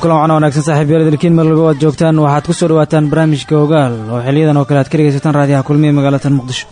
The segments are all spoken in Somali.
Raxiim kulan wacna wanaagsan saaxiib dalkiin meel walba waad joogtaan waxaad ku soo dhawaataan barnaamijka ogaal oo xiliyadan oo kale aad ka dhegaysataan raadiyaha kulmiya magaalatan muqdisho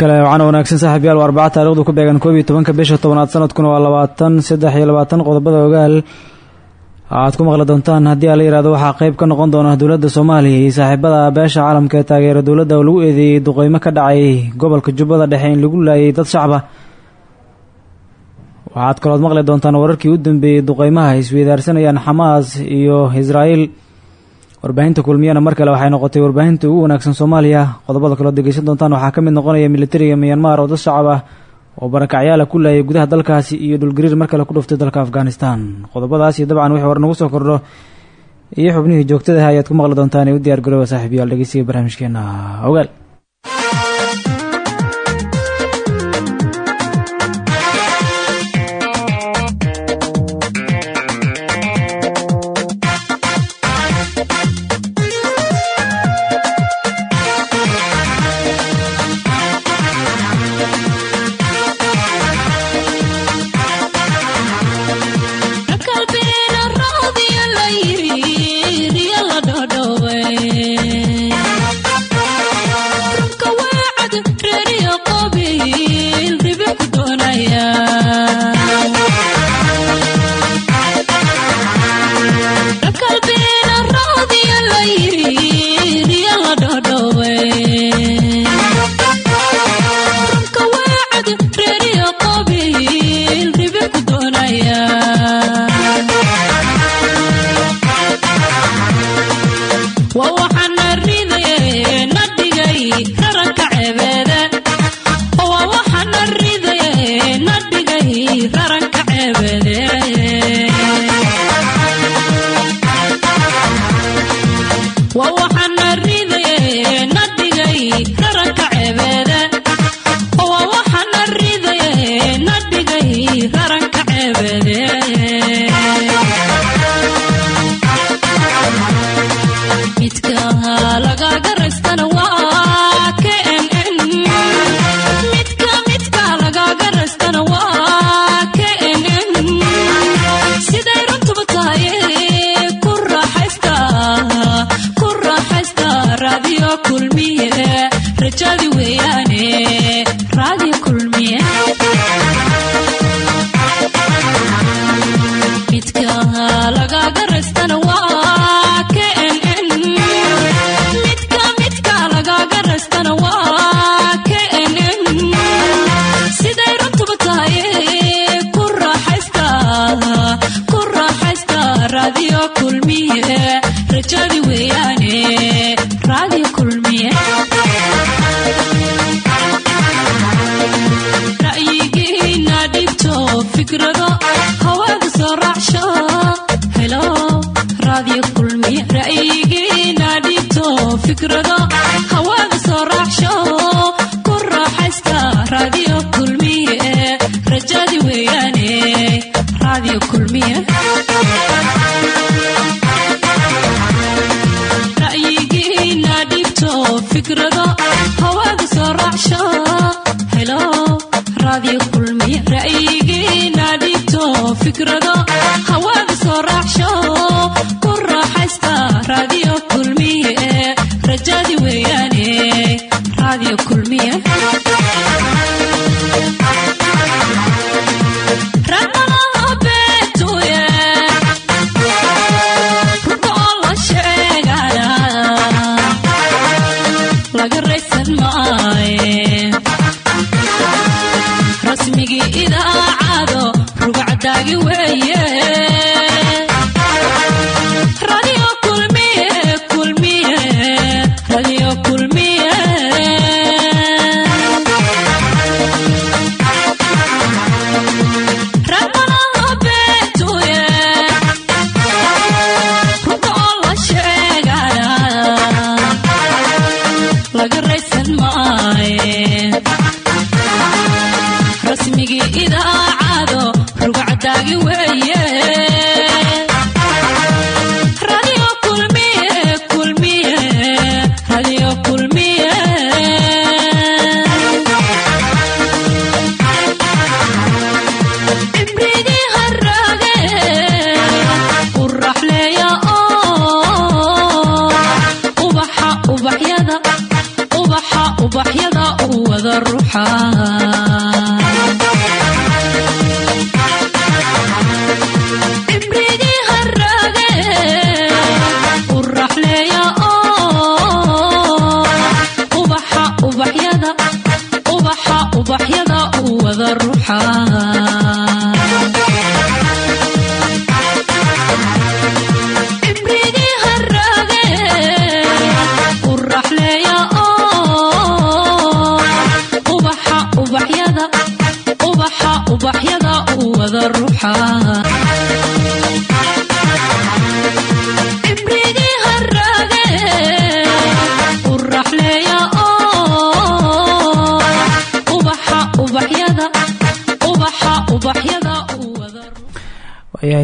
kale waxaana wanaagsan saaxiibyaal waa arbaca taarikhdu ku beegan koob iyo tobanka bisha tobanaad sanadkuna waa labaatan saddex iyo labaatan qodobada ogaal. Aad ku maqli doontaan haddii aa la yihahdo waxaa qayb ka noqon doona dowladda soomaaliya iyo saaxiibada beesha caalamka ee taageera dowladda oo lagu eedeeyey duqeymo ka dhacay gobolka jubbada dhexe in lagu laayay dad shacba. Waxaad kalood maqli doontaan wararkii u dambeeyey duqeymaha isweydaarsanayaan xamaas iyo israa'iil warbaahinta kulmiyana mar kale waxay noqotay warbaahinta ugu wanaagsan soomaaliya. Qodobada kaloo degeysan doontaan waxaa ka mid noqonaya militariga miyanmar oo dad shacab ah oo barakacyaala ku laayay gudaha dalkaasi iyo dhulgariir mar kale ku dhuftay dalka afghanistan. Qodobadaas dabcan wixii war nagu soo kordho iyo xubnihii joogtada ah ayaad ku maqli doontaan ee u diyaar garooba saaxiibayaal dhegeysiga barnaamijkeena. Ogaal radio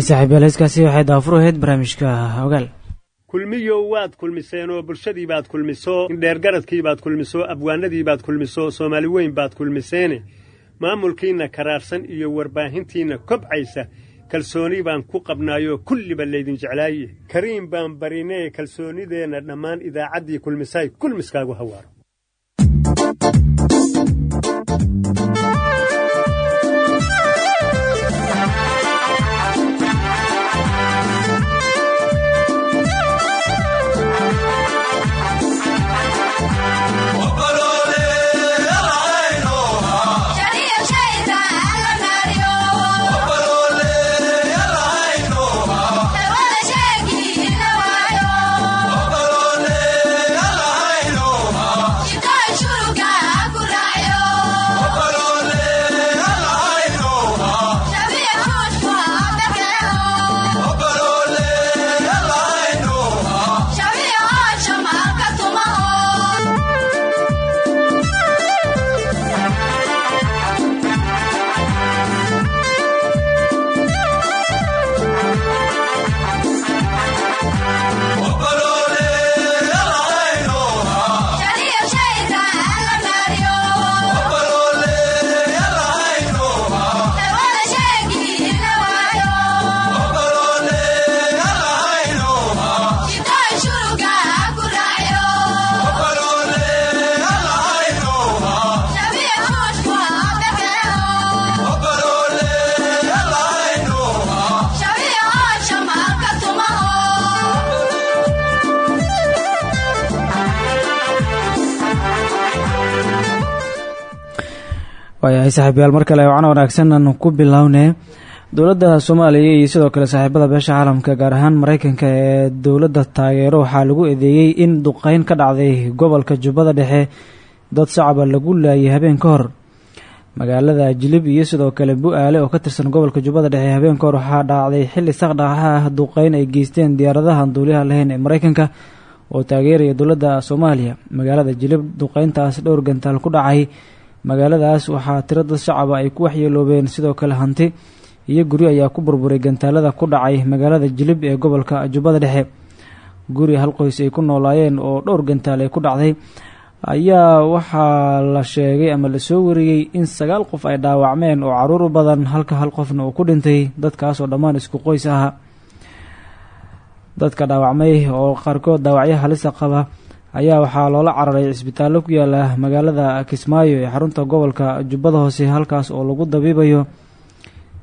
saaxiibayaal heeskaasi waxay daafur ahayd barnaamijka ogaal kulmiyow waad kulmiseen oo bulshadii baad kulmiso indheergaradkii baad kulmiso abwaanadii baad kulmiso soomaali weyn baad kulmiseene. Maamulkiinna karaarsan iyo warbaahintiinna kobcaysa kalsooni baan ku qabnaayoo kulliba laydin jeclaaye kariim baan barinee kalsoonideenna dhammaan idaacaddii kulmisaay kulmiskaagu hawaaro waayahay saaxiibayaal mar kale wacan wanaagsan aan ku bilownay. Dowladda soomaaliya iyo sidoo kale saaxiibada beesha caalamka gaar ahaan maraykanka ee dowladda taageero waxaa lagu eedeeyey in duqeyn ka dhacday gobolka jubbada dhexe dad shacaba lagu laayay habeen ka hor. Magaalada jilib iyo sidoo kale bu-aale oo ka tirsan gobolka jubbada dhexe habeen ka waxaa dhacday xilli saqdhaxa ah duqeyn ay geysteen diyaaradaha duuliyaha lahayn ee maraykanka oo taageeraya dowladda soomaaliya. Magaalada jilib duqeyntaas dhowr gantaal ku dhacay magaaladaas waxaa tiro dad shacaba ay ku waxyeeloobeen. Sidoo kale hanti iyo guri ayaa ku burburay gantaalada ku dhacay magaalada jilib ee gobolka jubbada dhexe. Guri hal qoys ay ku noolaayeen oo dhowr gantaal ay ku dhacday. Ayaa waxaa la sheegay ama la soo wariyey in sagaal qof ay dhaawacmeen oo carruur badan halka hal qofna uu ku dhintay. Dadkaasoo dhammaan isku qoys aha dadka dhaawacmay oo qaarkood dhaawacyo halisa qaba ayaa waxaa loola cararay cisbitaallo ku yaalla magaalada kismaayo ee xarunta gobolka jubbada hoose halkaas oo lagu dabiibayo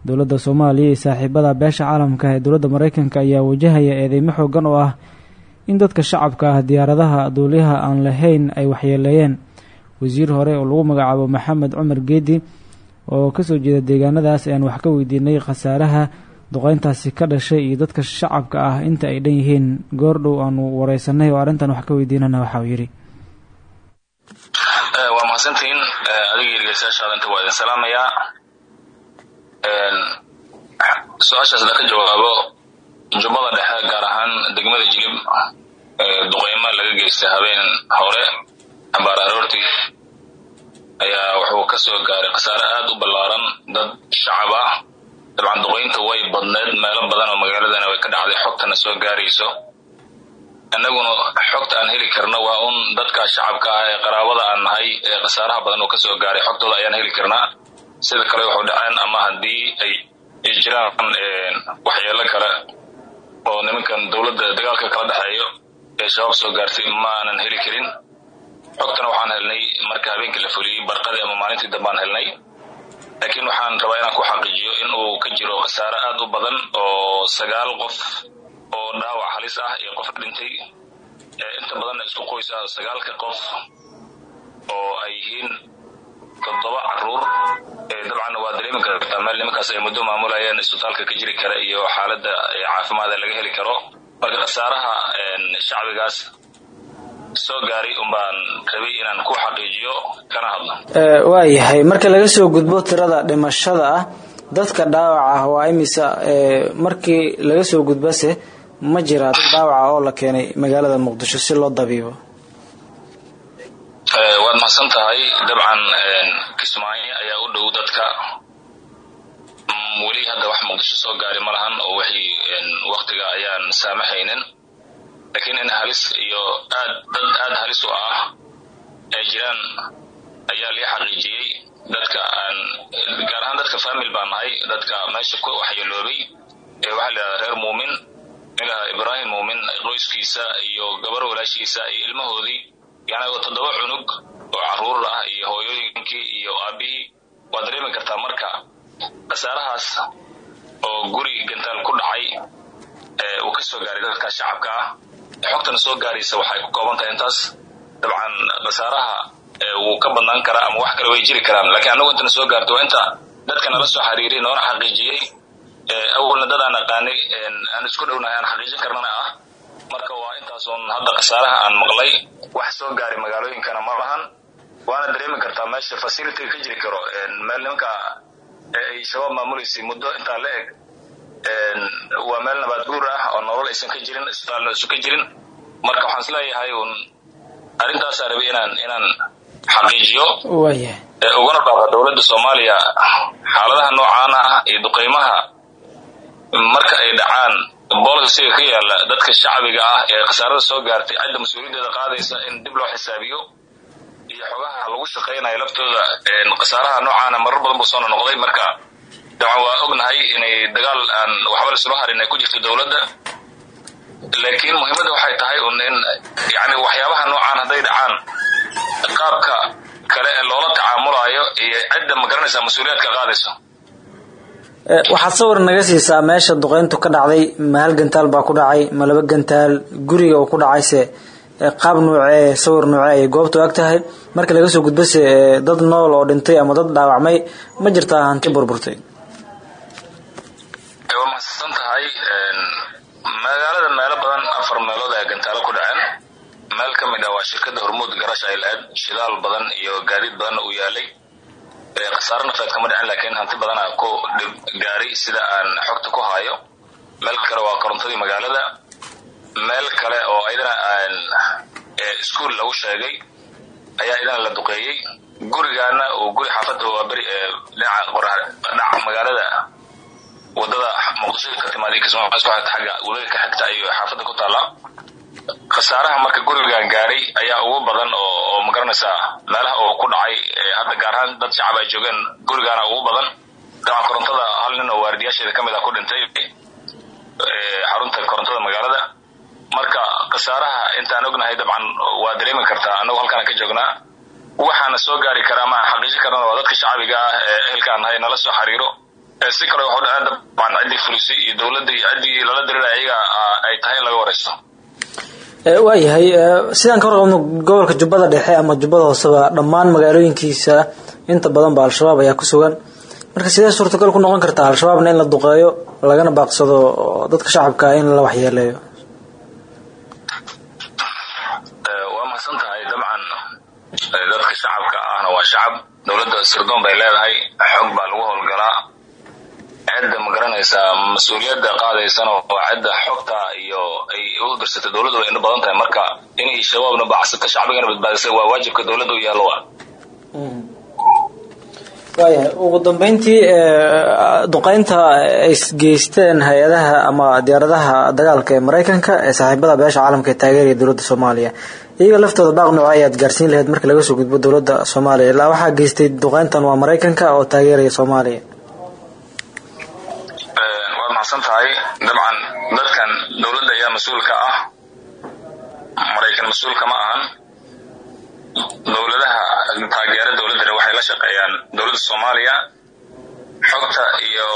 dowladda soomaaliya iyo saaxiibada beesha caalamka ee dowladda mareykanka ayaa wajahaya eedeymo xoogan oo ah in dadka shacabka ah diyaaradaha duuliyaha aan lahayn ay waxyeeleeyeen. Wasiir hore oo lagu magacaabo maxamed cumar geedi oo ka soo jeeda deegaanadaas ayaan wax ka weydiinay khasaaraha duqeyntaasi ka dhashay iyo dadka shacabka ah inta ay dhan yihiin goordhow aanu wareysanay oo arrintan wax ka weydiinana waxa uu yidhi waa mahadsantihiin adiga dhegeystayaashaada inta waa idin salaamayaa. Su'aashaas hadaan ka jawaabo jubbada dhexe gaar ahaan degmada jilib duqeymo laga geystay habeen hore abaar aroortii ayaa wuxuu ka soo gaaray khasaare aad u ballaaran dad shacab ah dabcan duqeynta way badneed meelo badan oo magaaladana way ka dhacday xogtana soo gaarayso. Annaguna xogta aan heli karno waa un dadka shacabka ah ee qaraabada aan nahay ee khasaaraha badan oo ka soo gaaray. Xogtooda ayaan heli karnaa sida kale wuxuu dhaceen ama haddii ay jiraan waxyeelo kale oo nimankan dowladda dagaalka kala dhexeeyo ee shabaab soo gaartay ma aanan heli karin. Xogtana waxaan helnay marka habeenkii la fuliyey barqadii ama maalintii dambaan helnay laakiin waxaan rabaa inaan ku xaqiijiyo in uu ka jiro khasaare aad u badan oo sagaal qof oo dhaawac halis ah iyo qof dhintay. Inta badanna isku qoys ah sagaalka qof oo ay yihiin toddoba carruur. Dabcanna waa dareemi kartaa meel nimankaas ay muddo maamulayeen isbitaalka ka jiri kara iyo xaaladda caafimaada laga heli karo. Marka khasaaraha shacbigaas soo gaaray unbaan rabay inaan ku xaqiijiyo kana hadlo. Waayahay marka laga soo gudbo tirada dhimashada ah dadka dhaawac ah waa imisa markii laga soo gudbase ma jiraa dad dhaawaca oo la keenay magaalada muqdisho si loo dabiibo. Waad mahadsan tahay dabcan kismaayo ayaa u dhow dadka. Weli hadda wax muqdisho soo gaari ma lahan oo wixii waktiga ayaan saamaxaynin laakiin in halis iyo aad dad aad halis u ah ay jiraan ayaa lii xaqiijiyey. Dadka aan gaar ahaan dadka famil baan nahay dadka meesha ku waxyeeloobay ee waxaa la yidhahdaa reer muumin ilaha ibraahim muumin qoyskiisa iyo gabar walaashiisa iyo ilmahoodii yani toddoba cunug oo carruur ah iyo hooyooyinkii iyo aabihii waad dareemi kartaa marka khasaarahaas oo guri gantaal ku dhacay uu ka soo gaaray dadka shacabka ah. Xogtana soo gaaraysa waxay ku kooban tahay intaas. Dabcan khasaaraha wuu ka badnaan karaa ama wax kale way jiri karaan. Laakiin annagu intana soo gaarto waa inta dadka nala soo xiriiray noona xaqiijiyey. Awalna dad aan aqaanay aan isku dhownahay aan xaqiijin karnana ah. Marka waa intaasun hadda khasaaraha aan maqlay wax soo gaaray magaalooyinkana ma lahan. Waana dareemi kartaa meesha facilitiga ka jiri karo. Meel nimanka ay shabaab maamuleysay muddo intaa la eg. Waa meel nabaad guur ah oo nolol aysan ka jirin isbitaalna isu ka jirin marka waxaan is leeyahay un arrintaasaa rabay inaan inaan xaqiijiyo. Ugana dhaafa dowladda soomaaliya xaaladaha noocaan ah iyo duqeymaha marka ay dhacaan bolisiga ka yaalla dadka shacbiga ah ee khasaarada soo gaartay cidda mas'uuliyaddeeda qaadaysa in dib loo xisaabiyo iyo xogaha lagu shaqaynayo laftooda khasaaraha noocaana marar badan buu soo noqday. Marka dabcan waa ognahay inay dagaal aan waxba harin ay ku jirto dowladda laakiin muhiimadda waxay tahay un in yani waxyaabaha noocaan hadday dhacaan qaabka kale ee loola tacaamulayo iyo cidda magaranaysa mas'uuliyaadka qaadayso? Waxaad sawir naga siisaa meesha duqeyntu ka dhacday ma hal gantaal baa ku dhacay ma laba gantaal guriga uu ku dhacayse qaab nuucee sawir nuucee ayay goobtu ag tahay. Marka laga soo gudbase dad nool oo dhintay ama dad dhaawacmay ma jirtaa hanti burburtay. Waa mahadsan tahay afar meelood ayaa gantaalo ku dhaceen. Meel ka mid ah waa shirkadda hormuud garash ay lahayd. Shidaal badan iyo gaadiid badanna uu yaalay. Khasaare nafeed kama dhicin laakiin hanti badanaa ku dhib gaaray sida aan xogta ku haayo meel kale waa korontadii magaalada. Meel kale oo aan iskuol lagu sheegay ayaa idana la duqeeyey. Gurigaana uu guri xaafadda waa beri dhinaca magaalada waddada muqdisho ka timaada xigta xagga waddada ka xigta iyo xaafadda ku taala khasaaraha marka gurigan gaaray ayaa ugu badan oo oo ma garanaysaa meelaha uu ku dhacay hadda gaar ahaan dad shacab ay joogeen gurigaana ugu badan. Dabcan korontada hal nin oo waardiyaasheeda ka ah ku dhintay xarunta korontada magaalada. Marka khasaaraha intaan ognahay dabcan waa dareemi kartaa annagu halkaana ka joognaa. Waxaana soo gaari karaa ma xaqiijin karana waa dadka shacabiga ah ee ehelkaan nahay nala soo xiriiro si kale waxu dhaceen dabcan ciddii fulisay iyo dowladda iyo ciddii lala diriraya ayaga ay tahay in laga waraysto waayahay sidaan ka warqabno gobolka jubbada dhexe ama jubbada hooseba dhammaan magaalooyinkiisa inta badan ba al-shabaab ayaa ku sugan. Marka sidee suurtagal ku noqon kartaa al-shabaabna in la duqeeyo lagana baaqsado dadka shacabka in la waxyeeleeyo? Waa mahadsan tahay dabcan dadka shacabka ahna waa shacab. Dowladda sirdoon bay leedahay xog baa lagu howlgalaa cidda ma garanaysaa mas'uuliyadda qaadaysana waa cidda xogta iyo ay u dirsatay dowladdu way ina badan tahay. Marka inay shabaabna bacsata shacbigana badbaadisay waa waajibka dowladda u yaallo waa. Waayahay ugu dambeyntii duqeynta ay geysteen hay'adaha ama diyaaradaha dagaalka ee mareykanka ee saaxiibada beesha caalamka ee taageeraya dowladda soomaaliya. Iyaga laftooda baaq nooca ayaad gaarsiin lahayd marka laga soo gudbo dowladda soomaaliya. Ilaa waxaa geystay duqeyntan waa mareykanka oo taageeraya soomaaliya waad maxsan tahay dabcan dadkan dowladda ayaa mas'uulka ah. Maraykan mas'uulka ma ahan. Dowladaha taageera dowladdana waxay la shaqeeyaan dowladda soomaaliya. Xogta iyo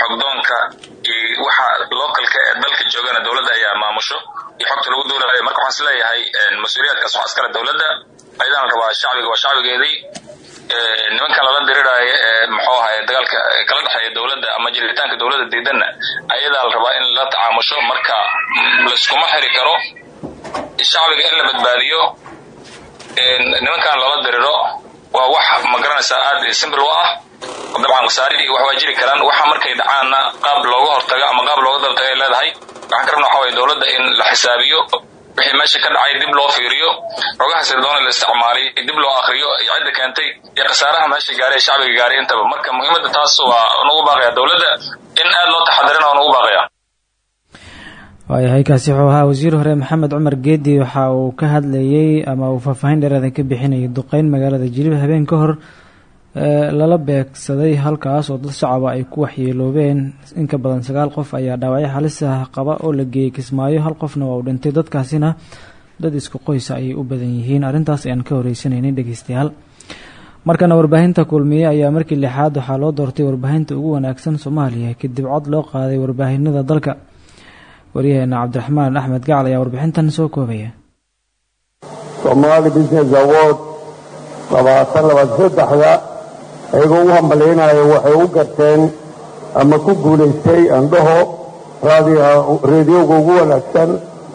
xogdoonka iyo waxa localka ee dalka joogana dowladda ayaa maamusho. Iyo xogta lagu duulayo marka waxaan is leeyahay mas'uuliyaadkaas iskale dowladda ayadaan rabaa shacbiga waa shacbigeedii nimankan lala diriraayo ee muxuu ahay dagaalka kala dhexeeya dowladda ama jiritaanka dowladda diidanna ayadaa la rabaa in la tacaamusho marka layskuma xiri karo. Shacbiga in la badbaadiyo nimankan lala diriro waa wax ma garanaysaa aad simbil u ah. Dabcan khasaari iyo wax waa jiri karaan. Waxa markay dhacaanna qaab looga hortago ama qaab looga dabtaga ay leedahay waxaan ka rabna waxa waye dowladda in la xisaabiyo wixii meesha ka dhacay dib loo fiiriyo xogaha sirdoona la isticmaalay dib loo akriyo iyo cidda keentay iyo khasaaraha meesha gaaray ee shacbiga gaaray intaba. Marka muhiimadda taas waa nagu baaqaya dowladda in aad loo taxadirina waa nagu baaqaya. Waayahay kaasi wuxuu ahaa wasiir hore maxamed cumar geedi waxa uu ka hadlayey ama uu faahfaahin dheeraada ka bixinayay duqeyn magaalada jilib. Habeen ka hor lala beegsaday halkaas oo dad shacaba ay ku waxyeeloobeen. In ka badan sagaal qof ayaa dhaawacyo halis ah qaba oo la geeyey kismaayo. Hal qofna waa uu dhintay. Dadkaasina dad isku qoysa ayay u badan yihiin. Arrintaas ayaan ka horeysanaynin dhegeystayaal markana warbaahinta kulmiye ayaa markii lixaad waxaa loo doortay warbaahinta ugu wanaagsan soomaaliya. Kadib cod loo qaaday warbaahinada dalka. Waryaheena cabdiraxmaan axmed gacal ayaa warbixintan soo koobaya. Somaali business award labaatan labaad saddexda ayagoo u hambalyaynaya waxay u garteen ama ku guulaystay andhaho reediyoga ugu wanaagsan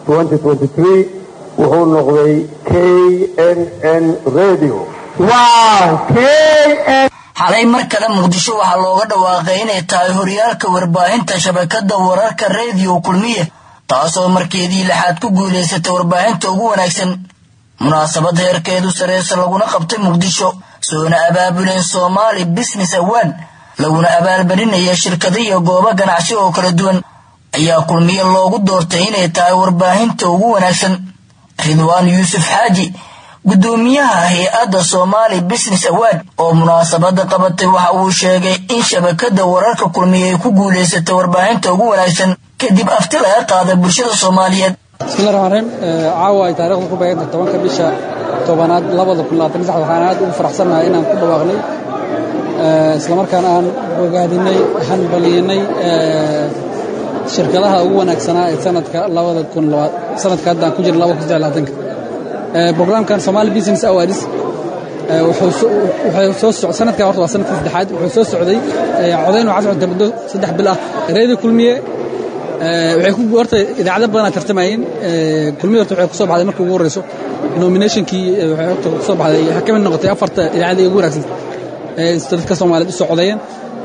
wuxuu noqday k n n radio. Xalay mar kale muqdisho waxaa looga dhawaaqay inay tahay horyaalka warbaahinta shabakada wararka rediyo kulmiye taasoo markeedii lixaad ku guulaysatay warbaahinta ugu wanaagsan. Munaasabad heerkeedu sareysa laguna qabtay muqdisho soona abaabuleen somaali business awan. Laguna abaalmarinaya shirkado iyo goobo ganacsi oo kala duwan. Ayaa kulmiye loogu doortay inay tahay warbaahinta ugu wanaagsan. Ridwaan yuusuf xaaji gudoomiyaha hay'adda somaali business award oo munaasabada qabatay waxa uu sheegay in shabakada wararka kulmiye ay ku guulaysatay warbaahinta ugu wanaagsan. Kadib afti laga qaaday bulshada soomaaliyeed bismillahi raxmaan raxiim caawa ay taarikhdu ku beeganta tobanka bisha tobanaad labada kun labaatan sax waxaan aad ugu faraxsannahay inaan ku dhawaaqnay islamarkaana aan bogaadinay hanbaliyinay shirkadaha ugu wanaagsanaa ee sanadka labada kun sanadka hadda aan ku jirna laba kun saddex labaatanka. Brograamkan business awards wuxuu soo socday sanadkan horta waa sannadkii saddexaad wuxuu soo socday codayn waxaa socotay muddo saddex bil ah. Reedi kulmiye waxay ku horta idaacado badan aa tartamayeen kulmiye horta waxay ku soo baxday markii ugu horeyso. Nominationkii horta ku soo baxday. Waxay ka mid noqotay afarta idaacadii ugu wanaagsan. Dadka soomaaliyeed u soo codeeyeen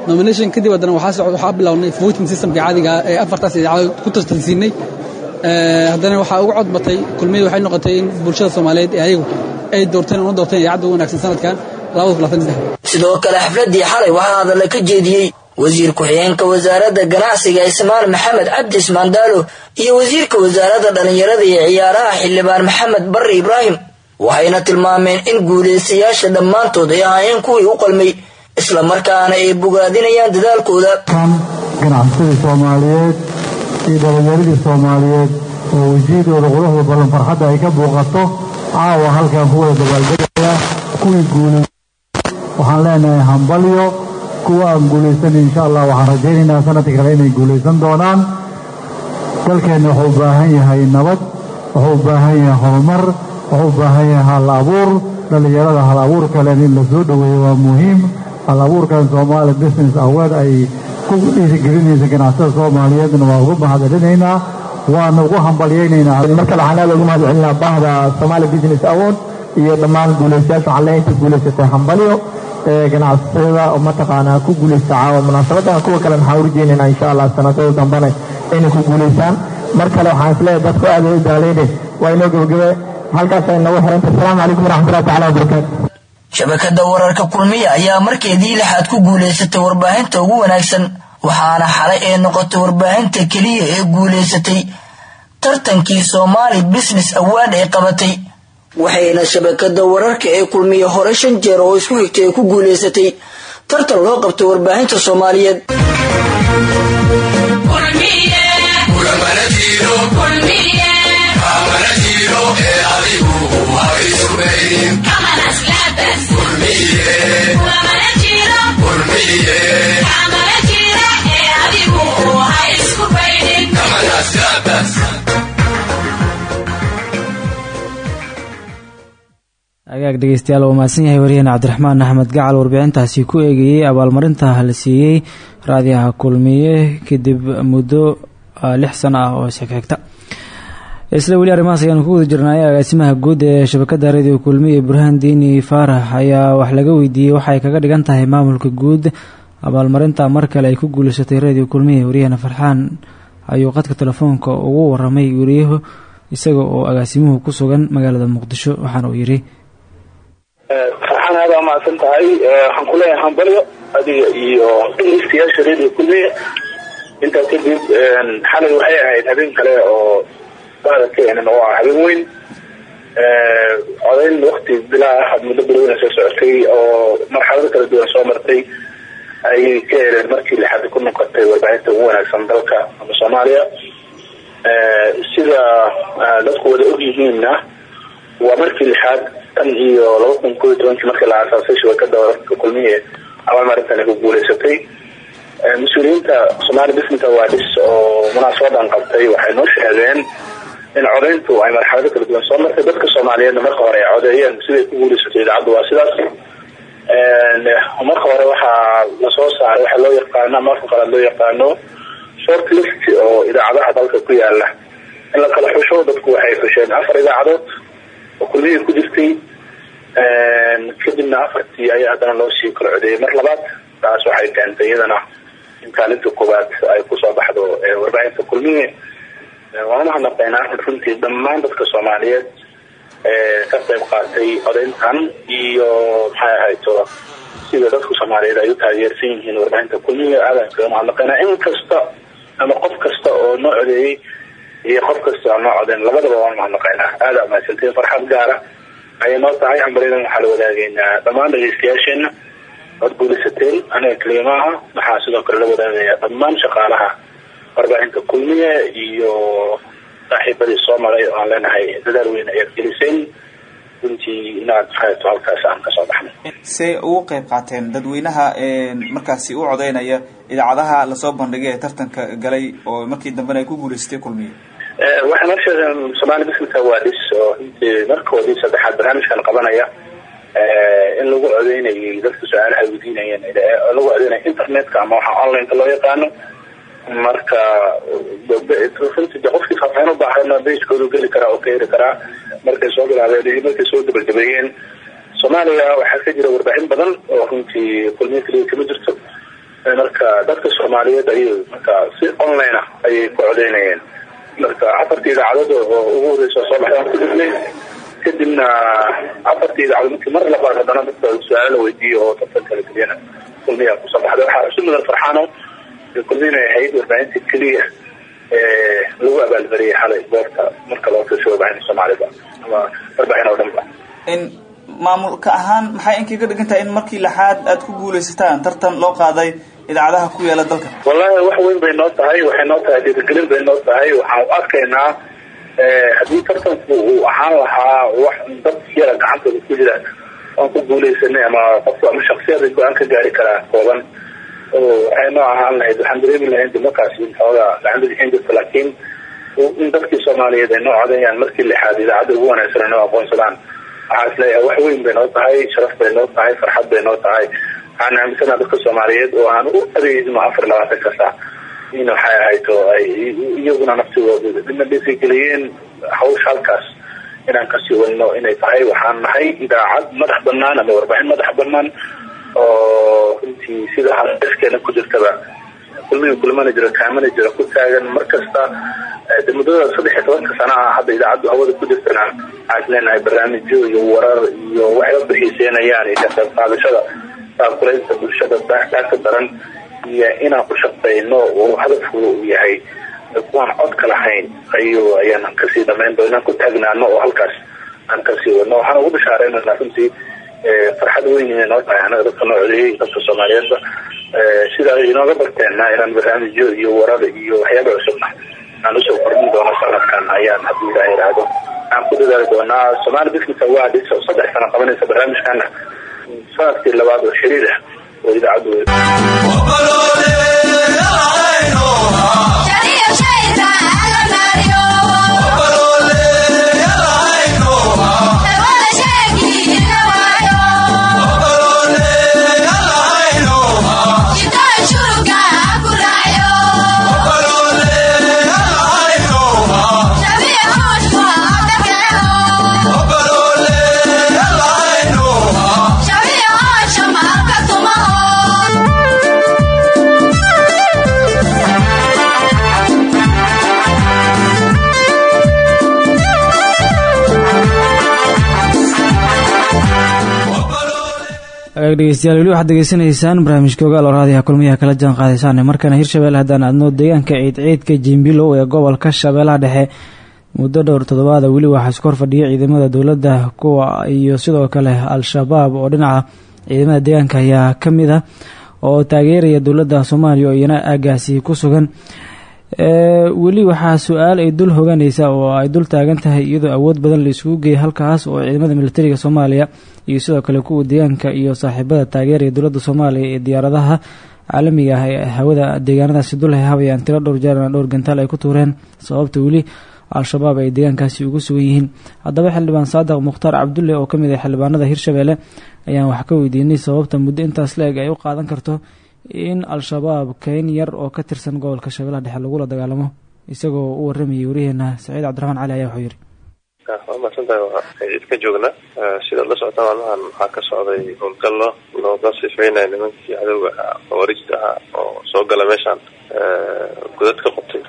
nomination kadib haddana waxaa bilownay voting systemka caadiga ah ee afartaas idaacadood ku tartansiinay haddana waxaa ugu codbatay kulmiyada waxay noqotay in bulshada soomaaliyeed ee ayagu ay doorteen una doorteen idaacadda ugu wanaagsan sanadkan. Sidoo kale xafladii xalay waxaa hadalla ka jeediyey wasiir ku-xigeenka wasaaradda ganacsiga ismaan maxamed cabdi ismaan iyo wasiirka wasaaradda dhallinyarada iyo ciyaaraha xildhibaan maxamed barre ibraahim waxayna tilmaameen in guulaystayaasha dhammaantood ay ahaayeen kuwii u qalmay islamarkaana ay bogaadinayaan dadaalkooda. Ganacsatada soomaaliyeed iyo dhalinyaradii soomaaliyeed oo wejiyadooda quruxda ballan farxadda ay ka buuqato caawa halkan ku wada dabaaldegaya kuwii guulay waxaan leenahay hambalyo kuwa aan guulaysan insha allah waxaan rajaynaynaa sanadka kale inay guulaysan doonaan. Dalkeenna wuxuu u baahan yahay nabad wuxuu u baahan yahay horumar wuxuu u baahan yahay hal abuur. Dhallinyarada hal abuur kalen in la soo dhoweeyo waa muhiim. Hal abuurkan soomaali business award ay ku dhiirigelinaysa ganacsatada soomaaliyeedna waa uga mahadcelinaynaa waana ugu hambalyaynaynaa. Marka waxaan aad ugu mahadcelinaa bahda Somali Business Award iyo dhammaan guulaystayaasha waxaan leeyahay inta guulaysatay hambalyo ganacsatada oo mataqaanaa ku guulaysta caawa munaasabadan kuwa kale waxaan urjeynaynaa insha allah sanadada dambana inay ku guulaystaan mar kale waxaan is leeyahay dadku aad u daaleyne. Waa inoo gabagabe. Halkaas ay nagu xiranta asalaamu calaykum waraxmatullahi tacaala wabarakaatu shabakada wararka kulmiya ayaa markeedii lixaad ku guulaysatay warbaahinta ugu wanaagsan waxaana xalay ee noqotay warbaahinta keliya ee guulaysatay tartankii Somali Business Award ee qabatay waxayna shabakada wararka ee kulmiya hore shan jeer oo isku xigtay ay ku guulaysatay tartan loo qabtay warbaahinta Soomaaliyeed agaag dhegeystayaal waa mahadsan yahay wariyaheen cabdiraxmaan axmed gacal warbixintaasi ku eegayey abaalmarinta la siiyey raadiyaha kulmiye kadib muddo lix sano ah oo isxigxigta isla weli arrimahaas ayaanu ku wada jirnay agaasimaha guud ee shabakada radio kulmiye burhaan diini faarax ayaa wax laga weydiiyey waxay kaga dhigan tahay maamulka guud. Abaalmarinta mar kale ay ku guuleysatay radio kulmiye wariyahena farxaan ayuu qadka telefoonka ugu waramay wariyahu isaga oo agaasimuhu ku sugan magaalada muqdisho waxaana uu yidhi farxaan aad aa mahadsan tahay waxaan ku leeyahay hambalyo adiga iyo dhegeystayaasha radio kulmiye. Intaas kadib xalay waxay ahayd habeen kale oo bahda keenan oo ah habeen weyn. Codayn wakti bilaa ah muddo bilowna soo socotay oo marxalado kala duwan soo martay. Ayay ka heleen markii lixaad ku noqotay warbaahinta ugu wanaagsan dalka ama soomaaliya. Sida dadku wada og yihiinna waa markii lixaad tan iyo laba kun koo iyo tobankii markii la aasaasay shabakada wararka kulmiye abaalmarintan ay ku guuleysatay mas'uuliyiinta somali business awards oo munaasabadan qabtay waxay noo sheegeen in codayntu ay marxalado kala duwan soo martay dadka soomaaliyeedna marka hore ay codeeyeen siday ku guuleysatay idaacaddu waa sidaas marka hore waxaa la soo saaray waxaa loo yaqaano ama afka loo yaqaano short oo idaacadaha dalka ku yaalla in la. Kala xusho dadku waxay xusheen afar idaacadood oo kulmihii ku jirtay kadibna afartii ayaa haddana loo sii kala codeeyay mar labaad taas waxay keentay iyadana in kaalinta koowaad ay ku soo baxdo warbaahinta kulmiye. Waana mahadnaqaynaa runtii dhammaan dadka soomaaliyeed ka qayb qaatay codayntan iyo maxay ahayto sida dadka soomaaliyeed ay u taageersan yihiin warbaahinta kulmiye. Aadan kaga in kasta ama qof kasta oo noo codeeyey iyo qof kasta oo noo codeyn labadaba waan mahadnaqaynaa. Aada mahadsantiin farxad gaara. Ayay noo tahay ambalidan waxaa la wadaagaynaa. Dhammaan dhegeystayaasheena waad guulaysateen aniga keliya maaha waxaa sidoo kale la wadaagayaa dhammaan shaqaalaha warbaahinta kulmiye iyo saaxiibadii soo maray oo aan leenahay. Dadaal weyn ayaad geliseen. Runtii inaad hayto halkaas aan ka soo baxnay say ugu qayb qaateen dadweynaha markaasi u codeynaya idaacadaha la soo bandhigay ee tartanka galay oo markii dambena ay ku guulaysatay kulmiye waxay noo sheegeen somali business awards oo runtii markoodii saddexaad barnaamijkan qabanaya in lagu codeynayay dadka su'aalaha weydiinayeen lagu codeynaya internetka ama waxa online-ka loo yaqaano. Marka runtii de qofkii faafaahin u baahana bagekoodu geli karaa oo ka heli karaa. Markay soo bilaabeen markay soo gabagabeeyeen soomaaliya waxaa ka jira warbaahin badan oo runtii kulmiye keliya kama jirto. Marka dadka soomaaliyeed ayay marka si online ah ayay ku codeynayeen marka afartii idaacadood oo ugu horeysa soo baxdaan ku jirnay kadibna afartii idaacadood markii mar labaad haddana dadka su'aalo weydiiyo oo tartan kala geliyana kulmiya ku soo baxday. Waxaa isu mudan farxaano kulmiya inay ahayd warbaahinta keliya lagu abaalmariyey xalay goobta marka loo fiirsho warbaahinta soomaalida ama warbaahin oo dhan ba in maamulka ahaan maxay inkaga dhigan tahay in markii lixaad aad ku guulaysataan tartan loo qaaday idaacadaha ku yaalla dalka? Wallahi wax weyn bay noo tahay waxay noo tahay dhiirigelin bay noo tahay. Waxaan u arkaynaa haddii tartanku uu ahaan lahaa wax dad yara gacantooda ku jira oon ku guulaysanay ama qofku ama shaksiyada go'aan ka gaari karaa kooban waxay noo ahaan lahayd waxaan dareemi lahayn de markaas xoogaa gacanta bixin jirta laakiin in dadkii soomaaliyeed ay noo codayaan markii lixaad idaacadda ugu wanaagsan ay aqoonsadaan. Waxaa is leeyahay wax weyn bay noo tahay sharaf bay noo tahay farxad bay noo tahay waxaan aaminsanaa dadka soomaaliyeed oo aan u adeegno afar labaatan ka saac in waxay ahayd oo ay iyaguna naftigooda dina dhiirigeliyeen hawsha halkaas. Inaan ka sii wadno inay tahay waxaan nahay idaacad madax banaan ama warbaahin madax banaan oo runtii sida halkeena ku jirtaba. Kulmiga kulmana jiro kaamana jiro ku taagan mar kasta. De muddada saddex iyo tobanka sana ah hadda idaacaddu hawada ku jirtana waxaan leenahay barnaamijyo iyo warar iyo waxba bixiiseenayaan iyo ka qayb qaadashada taakulaynta bulshada daaka daran iyo inaan ku shaqeyno oo hadafkooda uu yahay kuwaan codka lahayn. Ayu ayaan ka sii dhamayn do inaan ku taagnaano oo halkaas aan ka sii wadno. Waxaan ugu bishaareynana runtii farxad weyn inay noo tahay. Anaga dadka noo codeeyey dadka soomaaliyeedba sida ay inooga barteenna inaan barnaamijyo iyo warar iyo waxyaaba cusubna aan u soo kordhin doono sanadkan ayaan haddii ilaah yidhaahdo aan ku dadaali doonaa somaali business award saddex sano qabanaysa barnaamijkana sannadkii labaad oo xiriir ah oo idaacaddu dhegeystayaal weli waxaad degeysanaysaan barnaamijka ogaal oo raadiyaha kala jaan qaadaysaan markana hirshabelle haddaan aadno deegaanka ciidciidka jimbilow ee gobolka shabeellaha dhexe muddo dhowr toddobaada weli waxaa iskor fadhiya ciidamada dowladda kuwa iyo sidoo kale al-shabaab oo dhinaca ciidamada deegaanka ayaa ka mid ah oo taageeraya dowladda soomaaliya oo iyana aagaasi ku sugan weli waxaa su'aal ay dul hoganaysa oo ay dul taagan tahay iyadoo awood badan la isugu geeyay halkaas oo ciidamada militariga soomaaliya iyo sidoo kale kuwa deegaanka iyo saaxiibada taageeraya dowladda soomaaliya ee diyaaradaha caalamiga ah ee hawada deegaanadaasi dul habayaan tiro dhowr jeerna dhowr gantaal ay ku tuureen sababta weli al-shabaab ay deegaankaasi ugu sugan yihiin. Haddaba xildhibaan saadiq mukhtaar cabdulle oo ka mid ah xildhibaanada hirshabelle ayaan wax ka weydiinay sababta muddo intaas la-eg ay u qaadan karto in al-shabaab keyn yar oo ka tirsan gobolka shabeellaha dhexe lagula dagaalamo isagoo u waramayay wariheena saciid cabdiraxmaan cali ayaa wuxuu yidhi. Waa mahadsantahay waa iska joogna sidaad la socotaa maalmahan waxaa ka socday howlgallo looga sifeynaya nimankii cadowga ahaa khawarijta ahaa oo soo gala meeshaan godad ka qobtay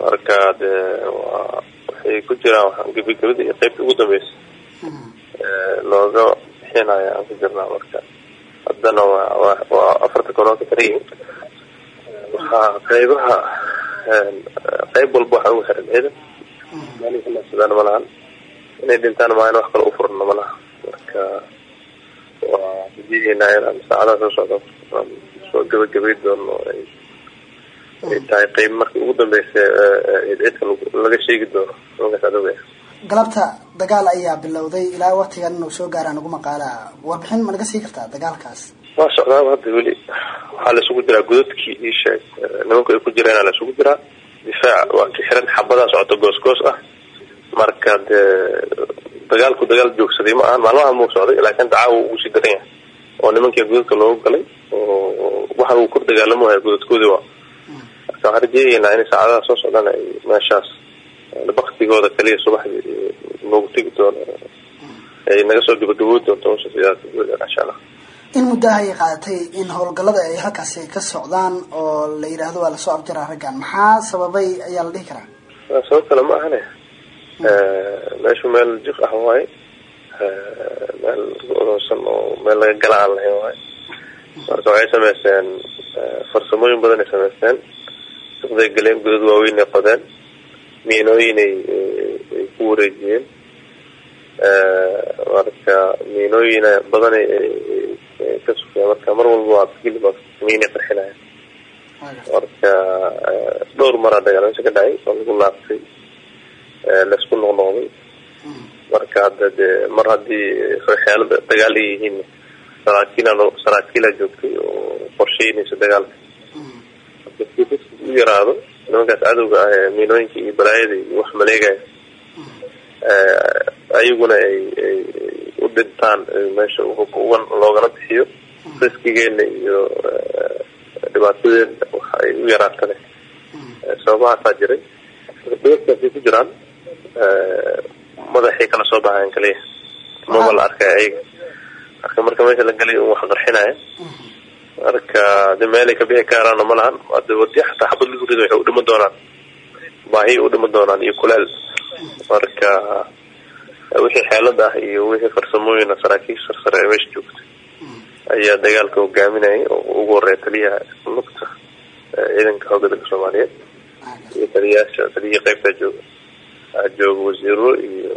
marka dee waa waxay ku jiraan gebagabada iyo qeybta ugu dambeysay. Looga bixinaya aan ku jirnaa marka haddana waa afarta kono ka tarayin waxaa qeybaha qeyb walba waxaa ugu xiran ciidan maalihinasidaan ma lahan. Inay dhintaan maahan wax kale u furna ma marka waa rajayeynaa inaan saacadaha soo socda soo gabagabay doono ay ay tahay qeyb marka ugu dambeysa cidcidka laga sheegi doono nimankaas adowga galabta dagaal ayaa bilowday ilaa waktigan inuu soo gaaraan ugu maqaalaa warbixin ma naga sii kartaa dagaalkaas? Waa socdaaba hadda weli. Waxaa laisugu jiraa godadkii ii sheeg nimanku ay ku jireenaa laisugu jiraa. Difaac waa ka xiran xabadaa socota goos goos ah. Marka dee dagaalku dagaal joogsaday ma ahan maalmaha muu socday laakiin dacaawa ugu sii daran yahay. Oo nimankii godadka loogu galay oo waxa uu kor dagaalamo haya godadkoodii waa. Marka waxaan rajeeyeynaa inay saacadaha soo socdaan ay meeshaas baktigooda kaliya subaxdii loogu tegi doono ay naga soo gabagaboodi doonto hawsha sidaas insha allah in muddaha ay qaadatay in howlgallada ay halkaasi ka socdaan oo la yidhaahdo waa la soo abjaraa raggan maxaa sababay ayaa la dhihi karaa? Sabab kale ma ahane. Meeshu meel jif ah waaye. Meel odonsan oo meel laga gala aan lahayn waaye. Marka waxay sameysteen farsamooyin badan ay sameysteen. Suqday galeen godad waaweyn ay qodeen miinooyin ay ay ku wareejiyeen marka miinooyin badan ka sugeen. Marka mar walba miinay qarxinaya marka dhowr maraa dagaal meesha ka dhacay oo lagu laabtay la isku noqnoqday. Marka hadda dee mar haddii xeelada dagaal ay yihiin saraakiila saraakiila joogtay oo qorsheynaysa dagaalka. U yaraado nimankaas cadowga ah ee miinooyinka iyo balaayada iyo wax maleegaya ayaguna ay ay u dhintaan meesha ugan loogana bixiyo. Riskigeena iyo dhibaatadeena waxa ay u yaraatane. Sababahaasaa jiray dadkaasay ku jiraan madaxay kala soo baxayan kaliya. Maba la arkay ayaga. Marka marka meesha la gelay un wax qarxinaya marka de meelay ka bixi kaaraana ma lahan. Xataa xabad lagu rido waxay udhima doonaan. Baahiya udhima doonaan iyo kuleel marka wixii xeelad ah iyo wixii farsamooyina saraakiisha sarsare ee meesha joogta ayaa dagaalka hogaaminayay oo ugu horreeya taliyaha lugta ciidanka dalka soomaaliyeed iyo taliyayaasha taliyihii qeybta jooga jooga wasiiro iyo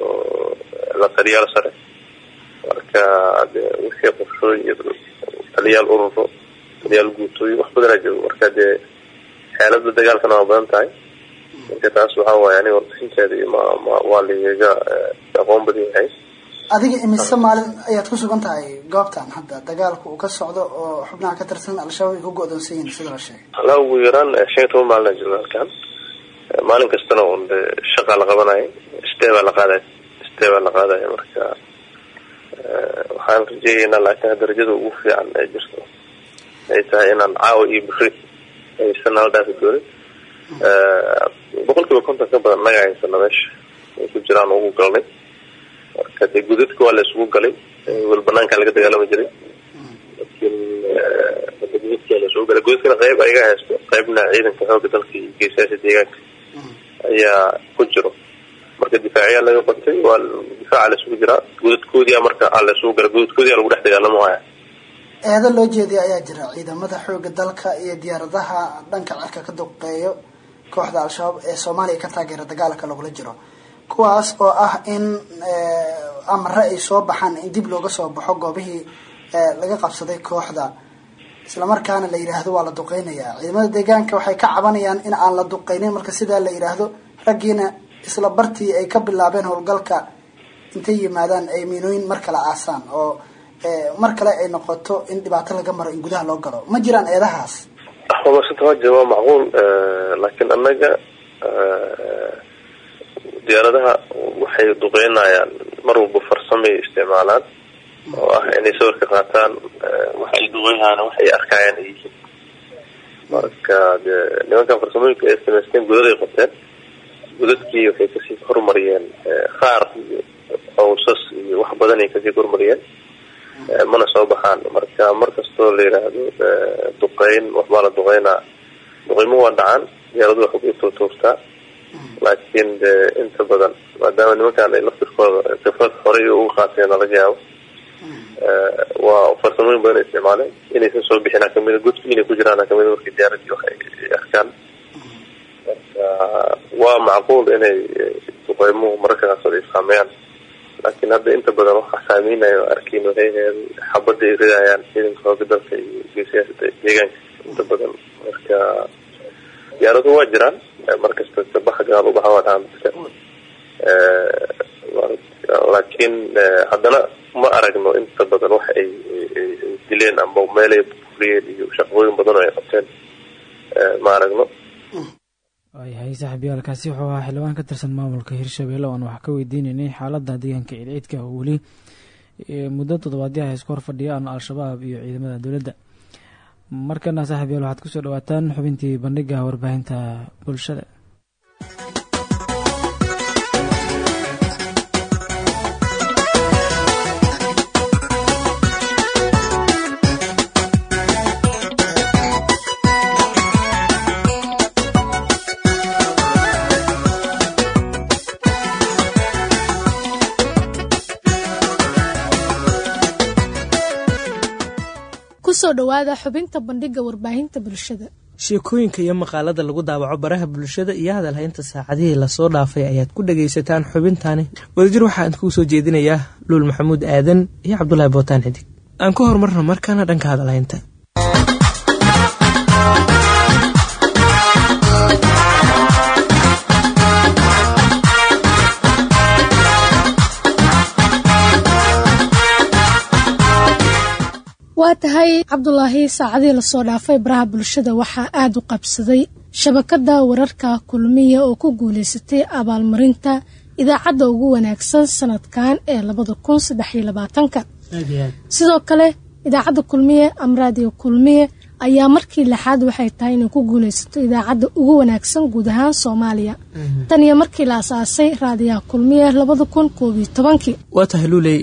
la taliyaal sare. Marka de wixii qorshooy iyo taliyaal ururo taliyaal guutooyo wax badanaa jooga marka dee xeelada dagaalkana waa badan tahay marka taas waxaa waaye aniga warbixinteeda iyo ma ma waa laiga aqoon badan yahay adiga imise maalin ayaad ku sugan tahay goobtan hadda dagaalka uu ka socdo oo xubnaha ka tirsan al-shabaab ay ku go-doonsan sida la sheegay alaa ugu yaraan shan iyo toban maalina jooga halkan maalin kastana un de shaqaa la qabanaya stee baa la qaadaya stee baa la qaadaya marka waxaan rajeeyaynaa laakiin hadda rajada ugu fiican ee jirto ay tahay inaan caawa iyo biri aysan nala doonin boqol kiiba konton ka badan naga haysana meesha ay ku jiraan ugu galnay marka dee gudadka waa la isugu galay wel banaankaa laga dagaalami jiray laakiin gudadka la isugu galay gudadkana qayb ayaga haysto qaybna ciidanka xooga dalka iyo geesayaasha deegaanka ayaa ku jiro marka difaaciyaa laga qotay waa difaaca la isugu jiraa gudadkoodiia marka a la isugu galay gudadkoodiia lagu dhex dagaalamo haya eedo loo jeediya ayaa jira ciidamada xooga dalka iyo diyaaradaha dhanka cirka ka duqeeyo kooxda al-shabaab ee soomaaliya ka taageera dagaalka lagula jiro. Kuwaas oo ah in amare ay soo baxaan in dib looga soo baxo goobihii laga qabsaday kooxda. Islamarkaana la yidhaahdo waa la duqeynayaa ciidamada deegaanka waxay ka cabanayaan in aan la duqeynin marka sidaa la yidhaahdo raggiina isla bartii ay ka bilaabeen howlgalka intay yimaadaan ay miinooyin mar kale aasaan oo mar kale ay noqoto in dhibaato laga maro in gudaha loo galo. Ma jiraan eedahaas? Wamasatawaja waa macquul laakiin annaga diyaaradaha waxay duqeynayaan mar walba farsamay isticmaalaan oo ah inay sawirka qaataan waxa ay duqeynaana wax ay yihiin. Marka de nimankan farsamooyinka ay samaysteen godad ay qoteen godadkii waxay ka sii horumariyeen qaar iyo awsas iyo wax badan ay ka sii horumariyeen mana soo baxaan. Marka mar kastoo la yidhaahdo duqeyn waxbaa la duqeynaa duqeymo waa dhacaan diyaaradu wax ugu tuurtuurtaa laakiin de inta badan maadaama nimankan ay laftirkooda khibrad horey uga qaateena laga yaabo waa farsamooyin badan ay inaysan soo bixinaa kamida godki inay ku jiraan kamida markii diyaaradii wax arkaan. Marka waa macquul inay duqeymuhu mararka qaarkood ay laakiin hadda inta badan waxa saameynaya oo arkin waxay ahayd xabada ay ridayaan ciidanka xooga dalka iyo geesiyaasha deegaanka inta badan marka diyaaradu waa jiraan markasta sabaxa gaal ubaxa waa dhahaan dadka laakiin haddana ma aragno inta badan wax ay dileen amba meelay buriyeen iyo shaqooyin badan oo ay qabteen ma aragno waayahay saaxiibyaalkaasi wuxuu ahaa xildhibaan ka tirsan maamulka hirshabelle oan wax ka weydiineynay xaaladda deegaanka ciidciidka oo weli. Muddo toddobaadyaha isku hor fadhiyaan al-shabaab iyo ciidamada dowladda. Markana saaxiibyaal waxaad ku soo dhawaataan xubintii bandhiga warbaahinta bulshada ku soo dhowaada xubinta bandhiga warbaahinta bulshada. Sheekooyinka iyo maqaalada lagu daawaco baraha bulshada iyo hadalhaynta saacadihii la soo dhaafay ayaad ku dhagaysataan xubintaani. Wadajir waxaa idkuu soo jeedinayaa luul maxamuud aadan iyo cabdulaahi bootaan xidig. Aan ku horumarno markaana dhanka hadalhaynta waa tahay cabdulaahi saacadihii la soo dhaafay baraha bulshada waxaa aada u qabsaday. Shabakada wararka kulmiya oo ku guuleysatay abaalmarinta idaacadda ugu wanaagsan sanadkan ee labada kun saddex iyo labaatanka. Sidoo kale idaacadda kulmiye ama raadiyo kulmiye ayaa markii lixaad waxay tahay inay ku guuleysato idaacadda ugu wanaagsan guud ahaan soomaaliya. Tan iyo markii la asaasay raadiyaha kulmiye labada kun koob iyo tobankii. Waa tahay luuley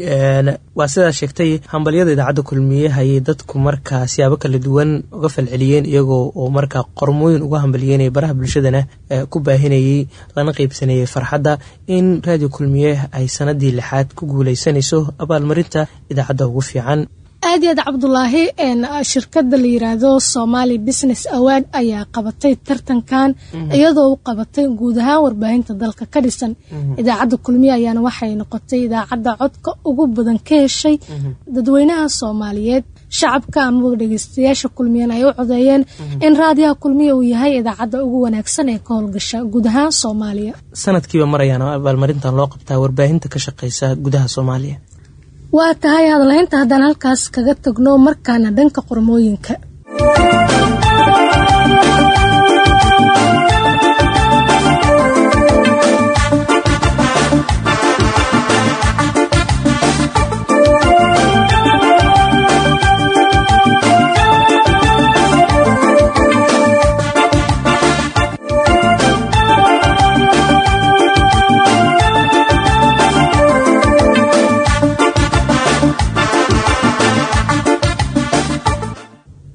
waa sidaa sheegtay hambalyada idaacadda kulmiye hayay dadku markaa siyaabo kala duwan uga falceliyeen iyagoo oo markaa qormooyin uga hambalyeynaya baraha bulshadana ku baahinayey lana qeybsanayay farxadda in raadiyo kulmiye ay sanadii lixaad ku guuleysanayso abaalmarinta idaacadda ugu fiican aad iyo aad cabdulaahi shirkada la yiraahdo somali business award ayaa qabatay tartankan iyadoo u qabatay guud ahaan warbaahinta dalka ka dhisan. Idaacadda kulmiye ayaana waxay noqotay idaacadda codka ugu badan ka heshay dadweynaha soomaaliyeed. Shacabka amaba dhegeystayaasha kulmiyana ay u codeeyeen in raadiyaha kulmiya uu yahay idaacadda ugu wanaagsan ee ka howlgasha guud ahaan soomaaliya. Sanadkiiba marayaan abaalmarintan loo qabtaa warbaahinta ka shaqeysa gudaha soomaaliya waa tahay hadalhaynta haddaan halkaas kaga tagno markaana dhanka qormooyinka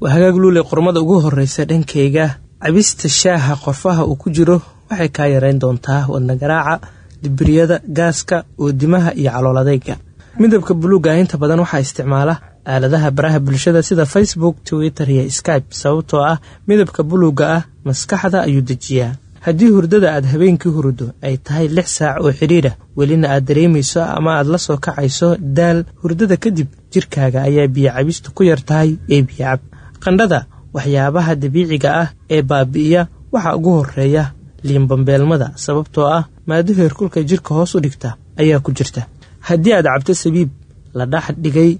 hagaag luule qormada ugu horeysa dhankayga cabista shaaha qorfaha uu ku jiro waxay kaa yareyn doontaa wadna garaaca dibiryada gaaska oodimaha iyo calool adeyga midabka buluuga inta badan waxaa isticmaala aaladaha baraha bulshada sida facebook twitter iyo skybe sababtoo ah midabka buluuga ah maskaxda ayuu dejiyaa. Haddii hurdada aad habeenkii hurdo ay tahay lix saac oo xidhiidha welina aad dareemayso ama aad la soo kacayso daal hurdada kadib jirkaaga ayaa biyo cabista ku yar tahay ee biyocab qandhada waxyaabaha dabiiciga ah ee baabi'iya waxaa ugu horreeya liinbambeelmada sababtoo ah maado heerkulka jirka hoos u dhigta ayaa ku jirta. Haddii aad cabto sabiib la dhex dhigay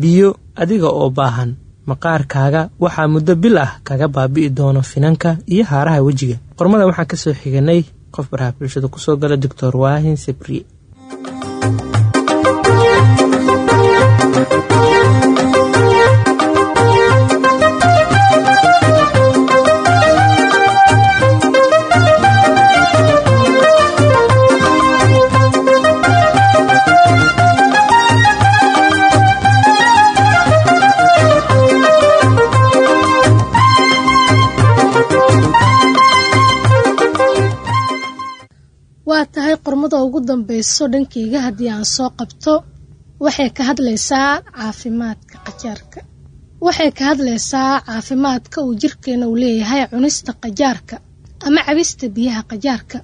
biyo adiga oo baahan maqaarkaaga waxaa muddo bil ah kaga baabi'i doono finanka iyo haaraha wejiga. Qormada waxaan ka soo xiganay qof baraha bulshada ku soo gala doctor waahin sabri ugu dambeyso dhankeyga haddii aan soo qabto waxay ka hadlaysaa caafimaadka qajaarka. Waxay ka hadlaysaa caafimaadka uu jirkeena uu leeyahay cunista qajaarka ama cabista biyaha qajaarka.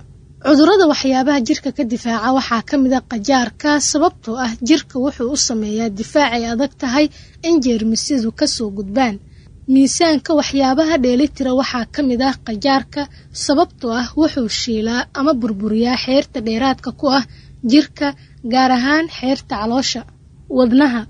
Cudurrada waxyaabaha jirka ka difaaca waxaa ka mid a qajaarka sababtoo ah jirka wuxuu u sameeyaa difaac ay adag tahay in jeermisyadu ka soo gudbaan. Miisaanka waxyaabaha dheelitira waxaa ka mid ah qajaarka sababtoo ah wuxuu shiilaa ama burburiyaa xeerta dheeraadka ku ah jirka gaar ahaan xeerta caloosha. Wadnaha.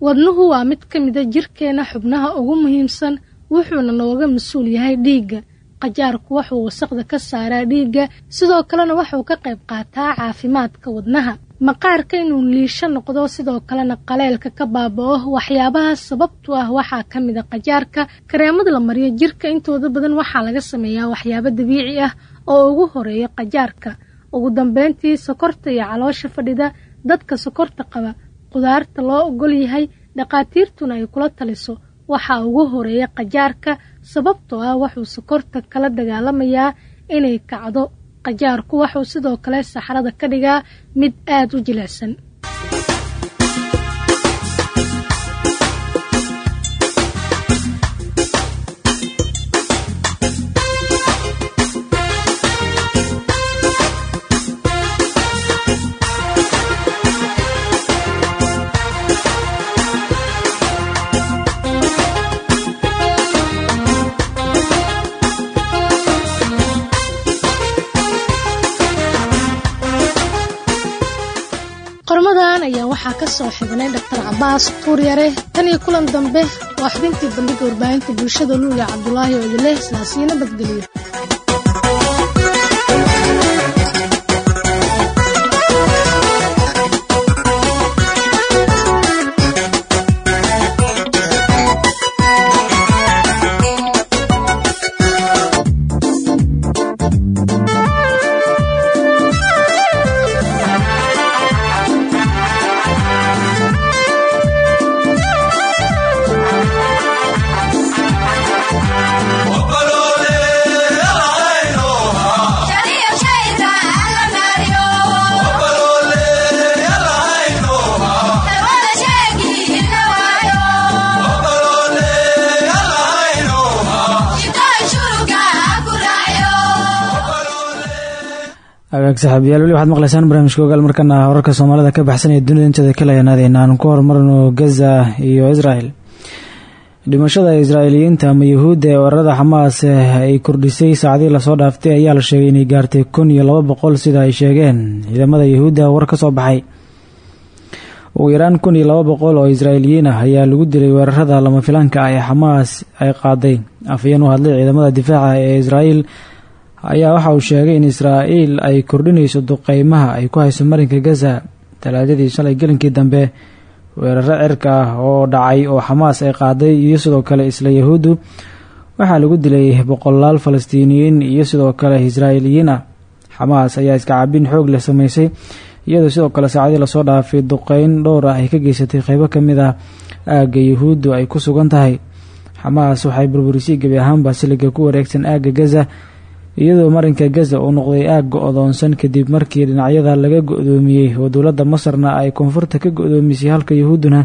Wadnuhu waa mid ka mida jirkeena xubnaha ugu muhiimsan wuxuuna nooga mas'uul yahay dhiigga. Qajaarku wuxuu wasaqda ka saaraa dhiigga sidoo kalena wuxuu ka qayb qaataa caafimaadka wadnaha. Maqaarka inuu liisho noqdo sidoo kalena qaleelka ka baaba'o waxyaabaha sababtu ah waxaa ka mid a qajaarka. Kareemada la mariyo jirka intooda badan waxaa laga sameeyaa waxyaabo dabiici ah oo ugu horreeya qajaarka ugu dambeyntii sokorta iyo caloosha fadhida dadka sokorta qaba qudaarta loo ogol yahay dhakhaatiirtuna ay kula taliso. Waxaa ugu horreeya qajaarka sababtoo ah wuxuu sokorta kala dagaalamayaa inay kacdo. Qajaarku wuxuu sidoo kale saxrada ka dhigaa mid aad u jilicsan waxaa ka soo xidhnay dhaktar cabaas tuuryare tan iyo kulan dambe waa xubintii bandhiga warbaahinta bulshada luuya cabdulaahi oo idin leh sidaasiyo agaag saxaabiyaal weli waxaad maqlaysaan barnaamijka ogaal markana wararka soomaalida ka baxsanaya dunida inteeda kale ayanaadeen aan ku horumarno gaza iyo israel. Dhimashada israa'iiliyiinta ama yuhuudda ee weerarada xamaas ay kordhisay saacadii la soo dhaaftay ayaa la sheegay inay gaartay kun iyo laba boqol sida ay sheegeen. Ciidamada yuhuudda war ka soo baxay. Ugu yaraan kun iyo laba boqol oo israa'iiliyiin ah ayaa lagu dilay weerarada lama filaanka ah ee xamaas ay qaaday. Afayeen u hadlay ciidamada difaaca ee israa'iil ayaa waxa uu sheegay in israa'iil ay kordhinayso duqeymaha ay ku hayso marinka gaza talaadadii shalay gelinkii dambe. Weeraro cirka ah oo dhacay oo xamaas ay qaaday iyo sidoo kale isla yahuuddu waxaa lagu dilay boqolaal falastiiniyiin iyo sidoo kale israa'iiliyiin ah. Xamaas ayaa iskacaabin xoog leh sameysay iyadoo sidoo kale saacadii la soo dhaafay duqeyn dhowr ah ay ka geysatay qeybo ka mid ah aagga yahuuddu ay ku sugan tahay. Xamaas waxay burburisay gebi ahaanba siliga ku wareegsan aagga gaza iyadoo marinka gaza uu noqday aag go-doonsan kadib markii dhinacyada laga go-doomiyey oo dowladda masarna ay koonfurta ka go-doomisay halka yahuudduna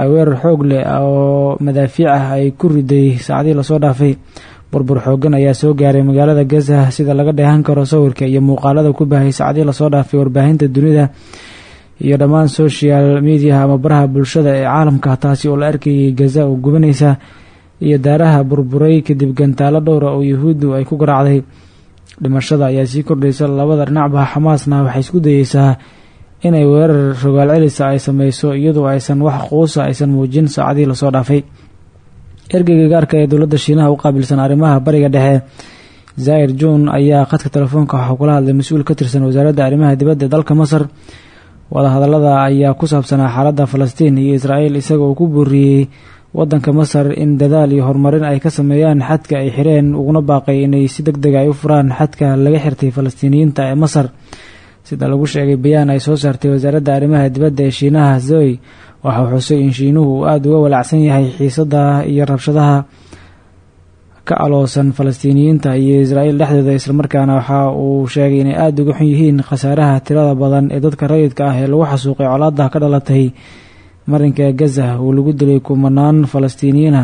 ay weerar xoog leh oo madaafiic ah ay ku riday saacadii la soo dhaafay. Burbur xoogan ayaa soo gaaray magaalada gaza sida laga dheehan karo sawirka iyo muuqaalada ku baahay saacadii la soo dhaafay warbaahinta dunida iyo dhammaan social mediaha ama baraha bulshada ee caalamka taasi oo la arkayay gaza oo gubanaysa iyo daaraha burburay kadib gantaalo dhowra oo yuhuuddu ay ku garaacday. Dhimashada ayaa sii kordhaysa labada dhinacba. Xamaasna waxay isku dayeysaa inay weerar rogaal celisa ay sameyso iyadoo aysan wax quusa aysan muujin saacadii la soo dhaafay. Ergeyga gaarka ee dowladda shiinaha u qaabilsan arrimaha bariga dhexe zair jun ayaa khadka telefoonka waxaa kula hadlay mas'uul ka tirsan wasaaradda arrimaha dibadda ee dalka masar. Wadahadalada ayaa ku saabsanaa xaaladda falastiin iyo israa'iil isagoo ku booriyey wadanka masar in dadaal iyo horumarin ay ka sameeyaan xadka ay xireen uguna baaqay inay si deg dega ay u furaan xadka laga xirtay falastiiniyiinta ee masar. Sida lagu sheegay bayaan ay soo saartay wasaaradda arrimaha dibadda ee shiinaha zoy waxaa xusay in shiinuhu uu aada uga walacsan yahay xiisada iyo rabshadaha ka aloosan falastiiniyiinta iyo israa'iil dhexdooda islamarkaana waxa uu sheegay inay aada uga xun yihiin khasaaraha tirada badan ee dadka rayidka ah ee lagu xasuuqay colaada ka dhalatay marinka gaza uu lagu dilay kumanaan falastiiniyiina.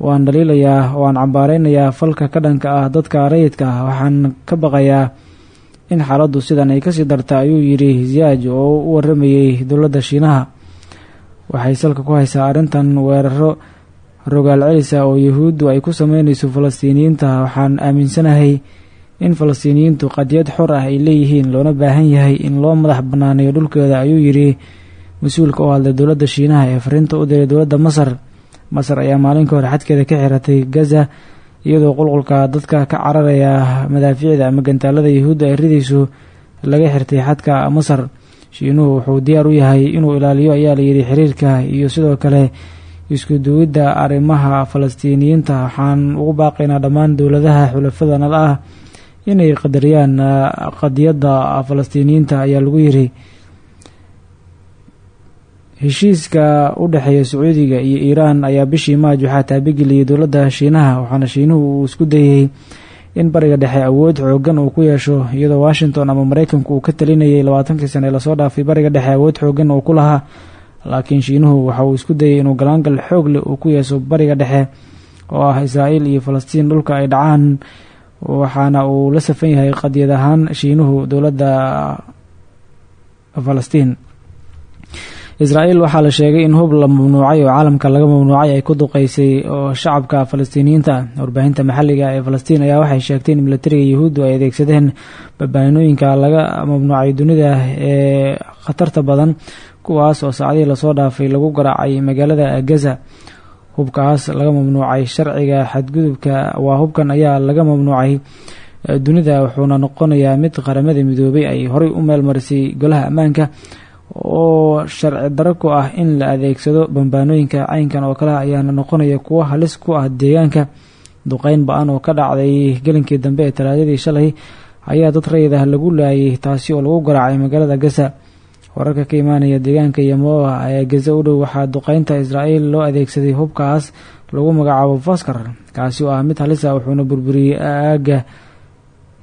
Waan dhaliilayaa oo aan cambaareynayaa falka ka dhanka ah dadka rayidka ah. Waxaan ka baqayaa in xaaladdu sidan ay ka sii darta ayuu yidhi ziyaaj oo u waramayey dowladda shiinaha. Waxay salka ku haysaa arrintan weeraro rogaal celisa oo yuhuuddu ay ku sameynayso falastiiniyiinta. Waxaan aaminsanahay in falastiiniyiintu qadiyad xor ah ay leeyihiin loona baahan yahay in loo madax banaaneeyo dhulkeeda ayuu yidhi mas'uulka u hadlay dowladda shiinaha ee fariinta u diray dowladda masar. Masar ayaa maalinka hore xadkeeda ka xiratay gaza iyadoo qulqulka dadka ka cararaya madaafiicda ama gantaalada yuhuudda ay ridayso laga xirtay xadka masar. Shiinuhu wuxuu diyaar u yahay inuu ilaaliyo ayaa layidhi xiriirka iyo sidoo kale isku duwidda arrimaha falastiiniyiinta. Waxaan ugu baaqaynaa dhammaan dowladaha xulafada nal ah inay qadariyaan qadiyadda falastiiniyiinta ayaa lagu yiri heshiiska u dhexeeya sacuudiga iyo iiraan ayaa bishii maaj waxaa taabigeliyay dowladda shiinaha waxaana shiinuhu uu isku dayay in bariga dhexe awood xoogan uu ku yeesho iyadoo washington ama mareykanku uu ka talinayay labaatankii sane la soo dhaafay bariga dhexe awood xoogan uu ku lahaa. Laakiin shiinuhu waxa uu isku dayay inuu galaangal xoog leh uu ku yeesho bariga dhexe oo ah israa'iil iyo falastiin dhulka ay dhacaan waxaana uu la safan yahay qadiyad ahaan shiinuhu dowladda falastiin israa'iil waxaa la sheegay in hub la mamnuucay oo caalamka laga mamnuucay ay ku duqeysay oo shacabka falastiiniyiinta. Ah warbaahinta maxalliga ee falastiin ayaa waxay sheegtay in milatariga yuhuuddu ay adeegsadeen babaanooyinka laga mamnuucay dunida ee khatarta badan kuwaas oo saacadihii la soo dhaafay lagu garaacay magaalada gaza. Hubkaas laga mamnuucay sharciga xadgudubka waa hubkan ayaa laga mamnuucay dunida wuxuuna noqonayaa mid qaramada midoobay ay horey u meelmarisay golaha ammaanka oo sharci daro ku ah in la adeegsado bambaanooyinka caynkan oo kale ayaana noqonaya kuwo halis ku ah deegaanka. Duqeyn ba'an oo ka dhacday gelinkii dambe ee talaadadii shalay ayaa dad rayid ah lagu laayay taasi oo lagu garaacay magaalada gaza. Wararka ka imaanaya deegaanka yamoa ee gaza u dhow waxaa duqeynta israa'iil loo adeegsaday hubkaas lagu magacaabo faskar kaasi oo ah mid halisa wuxuuna burburiyey aaga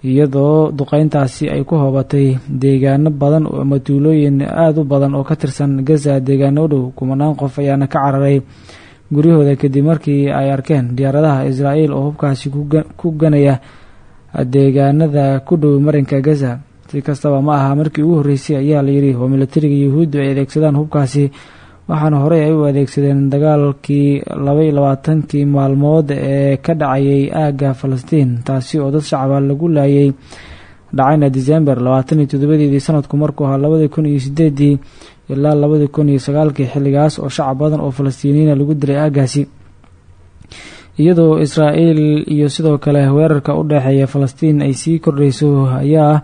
iyadoo duqeyntaasi ay ku hoobatay deegaano badan ama tuulooyin aada u badan oo ka tirsan gaza deegaano u dhow kumanaan qof ayaana ka cararay. Guryahooda kadib markii ay arkeen diyaaradaha israa'iil oo hubkaasi ku ganaya deegaanada ku dhow marinka gaza si kastaba ma aha markii ugu horreysay ayaa layidhi oo milatariga yuhuuddu ay adeegsadaan hubkaasi waxaana horey ay u adeegsadeen dagaalkii laba iyo labaatankii maalmood ee ka dhacayay aagga falastiin taasi oo dad shacaba lagu laayay dhacayna december labaatan iyo toddobadeedii sanadku markuu ahaa labadii kun iyo sideedii ilaa labadii kun iyo sagaalkii xilligaas oo shacab badan oo falastiiniyiina lagu dilay aaggaasi. Iyadoo israa'iil iyo sidoo kale weerarka u dhexeeya falastiin ay sii kordhayso ayaa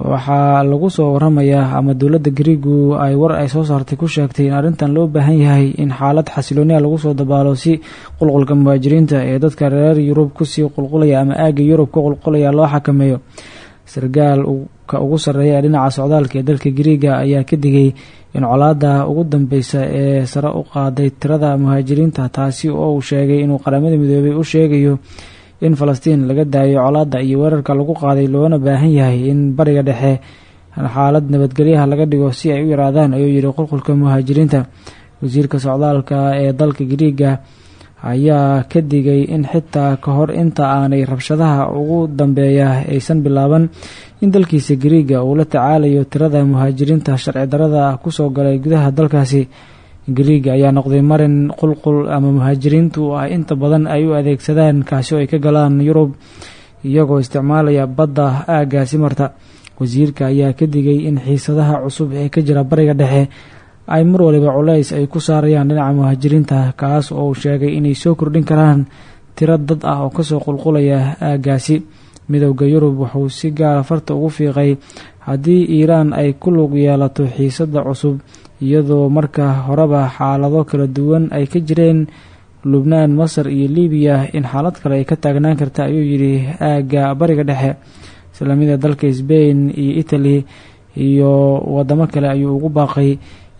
waxaa lagu soo waramayaa ama dowladda gariigu ay war ay soo saartay ku sheegtay in arrintan loo baahan yahay in xaalad xasilooniya lagu soo dabaalo si qulqulka muhaajiriinta ee dadka reer yurub ku sii qulqulaya ama aagga yurub ku qulqulaya loo xakameeyo. Sarkaal ka ugu sarreeya ee dhinaca socdaalka ee dalka gariiga ayaa ka digay in colaada ugu dambeysa ee sare u qaaday tirada muhaajiriinta taasi oo uu sheegay inuu qaramada midoobay u sheegayo in falastiin laga daayo colaada iyo weerarka lagu qaaday loona baahan yahay in bariga dhexe xaalad nabadgelyaha laga dhigo si ay u yaraadaan ayuu yidhi qulqulka muhaajiriinta. Wasiirka socdaalka ee dalka gariiga ayaa ka digay in xitaa ka hor inta aanay rabshadaha ugu dambeeya aysan bilaaban in dalkiisa gariiga uu la tacaalayo tirada muhaajiriinta sharci darada ku soo galay gudaha dalkaasi gariiga ayaa noqday marin qulqul ama muhaajiriintu ah inta badan ay u adeegsadaan kaasi oo ay ka galaan yurub iyagoo isticmaalaya badda aaggaasi marta. Wasiirka ayaa ka digay in xiisadaha cusub ee ka jira bariga dhexe ay mar waliba culays ay ku saarayaan dhinaca muhaajiriinta kaas oo sheegay inay soo kordhin karaan tiro dad ah oo ka soo qulqulaya aaggaasi midowda yurub wuxuu si gaara farta ugu fiiqay haddii iiraan ay ku lug yeelato xiisada cusub iyadoo marka horeba xaalado kala duwan ay ka jireen lubnaan masar iyo libiya in xaalad kale ay ka taagnaan karta ayuu yidhi aagga bariga dhexe. Islaamida dalka sbain iyo italy iyo wadamo kale ayuu ugu baaqay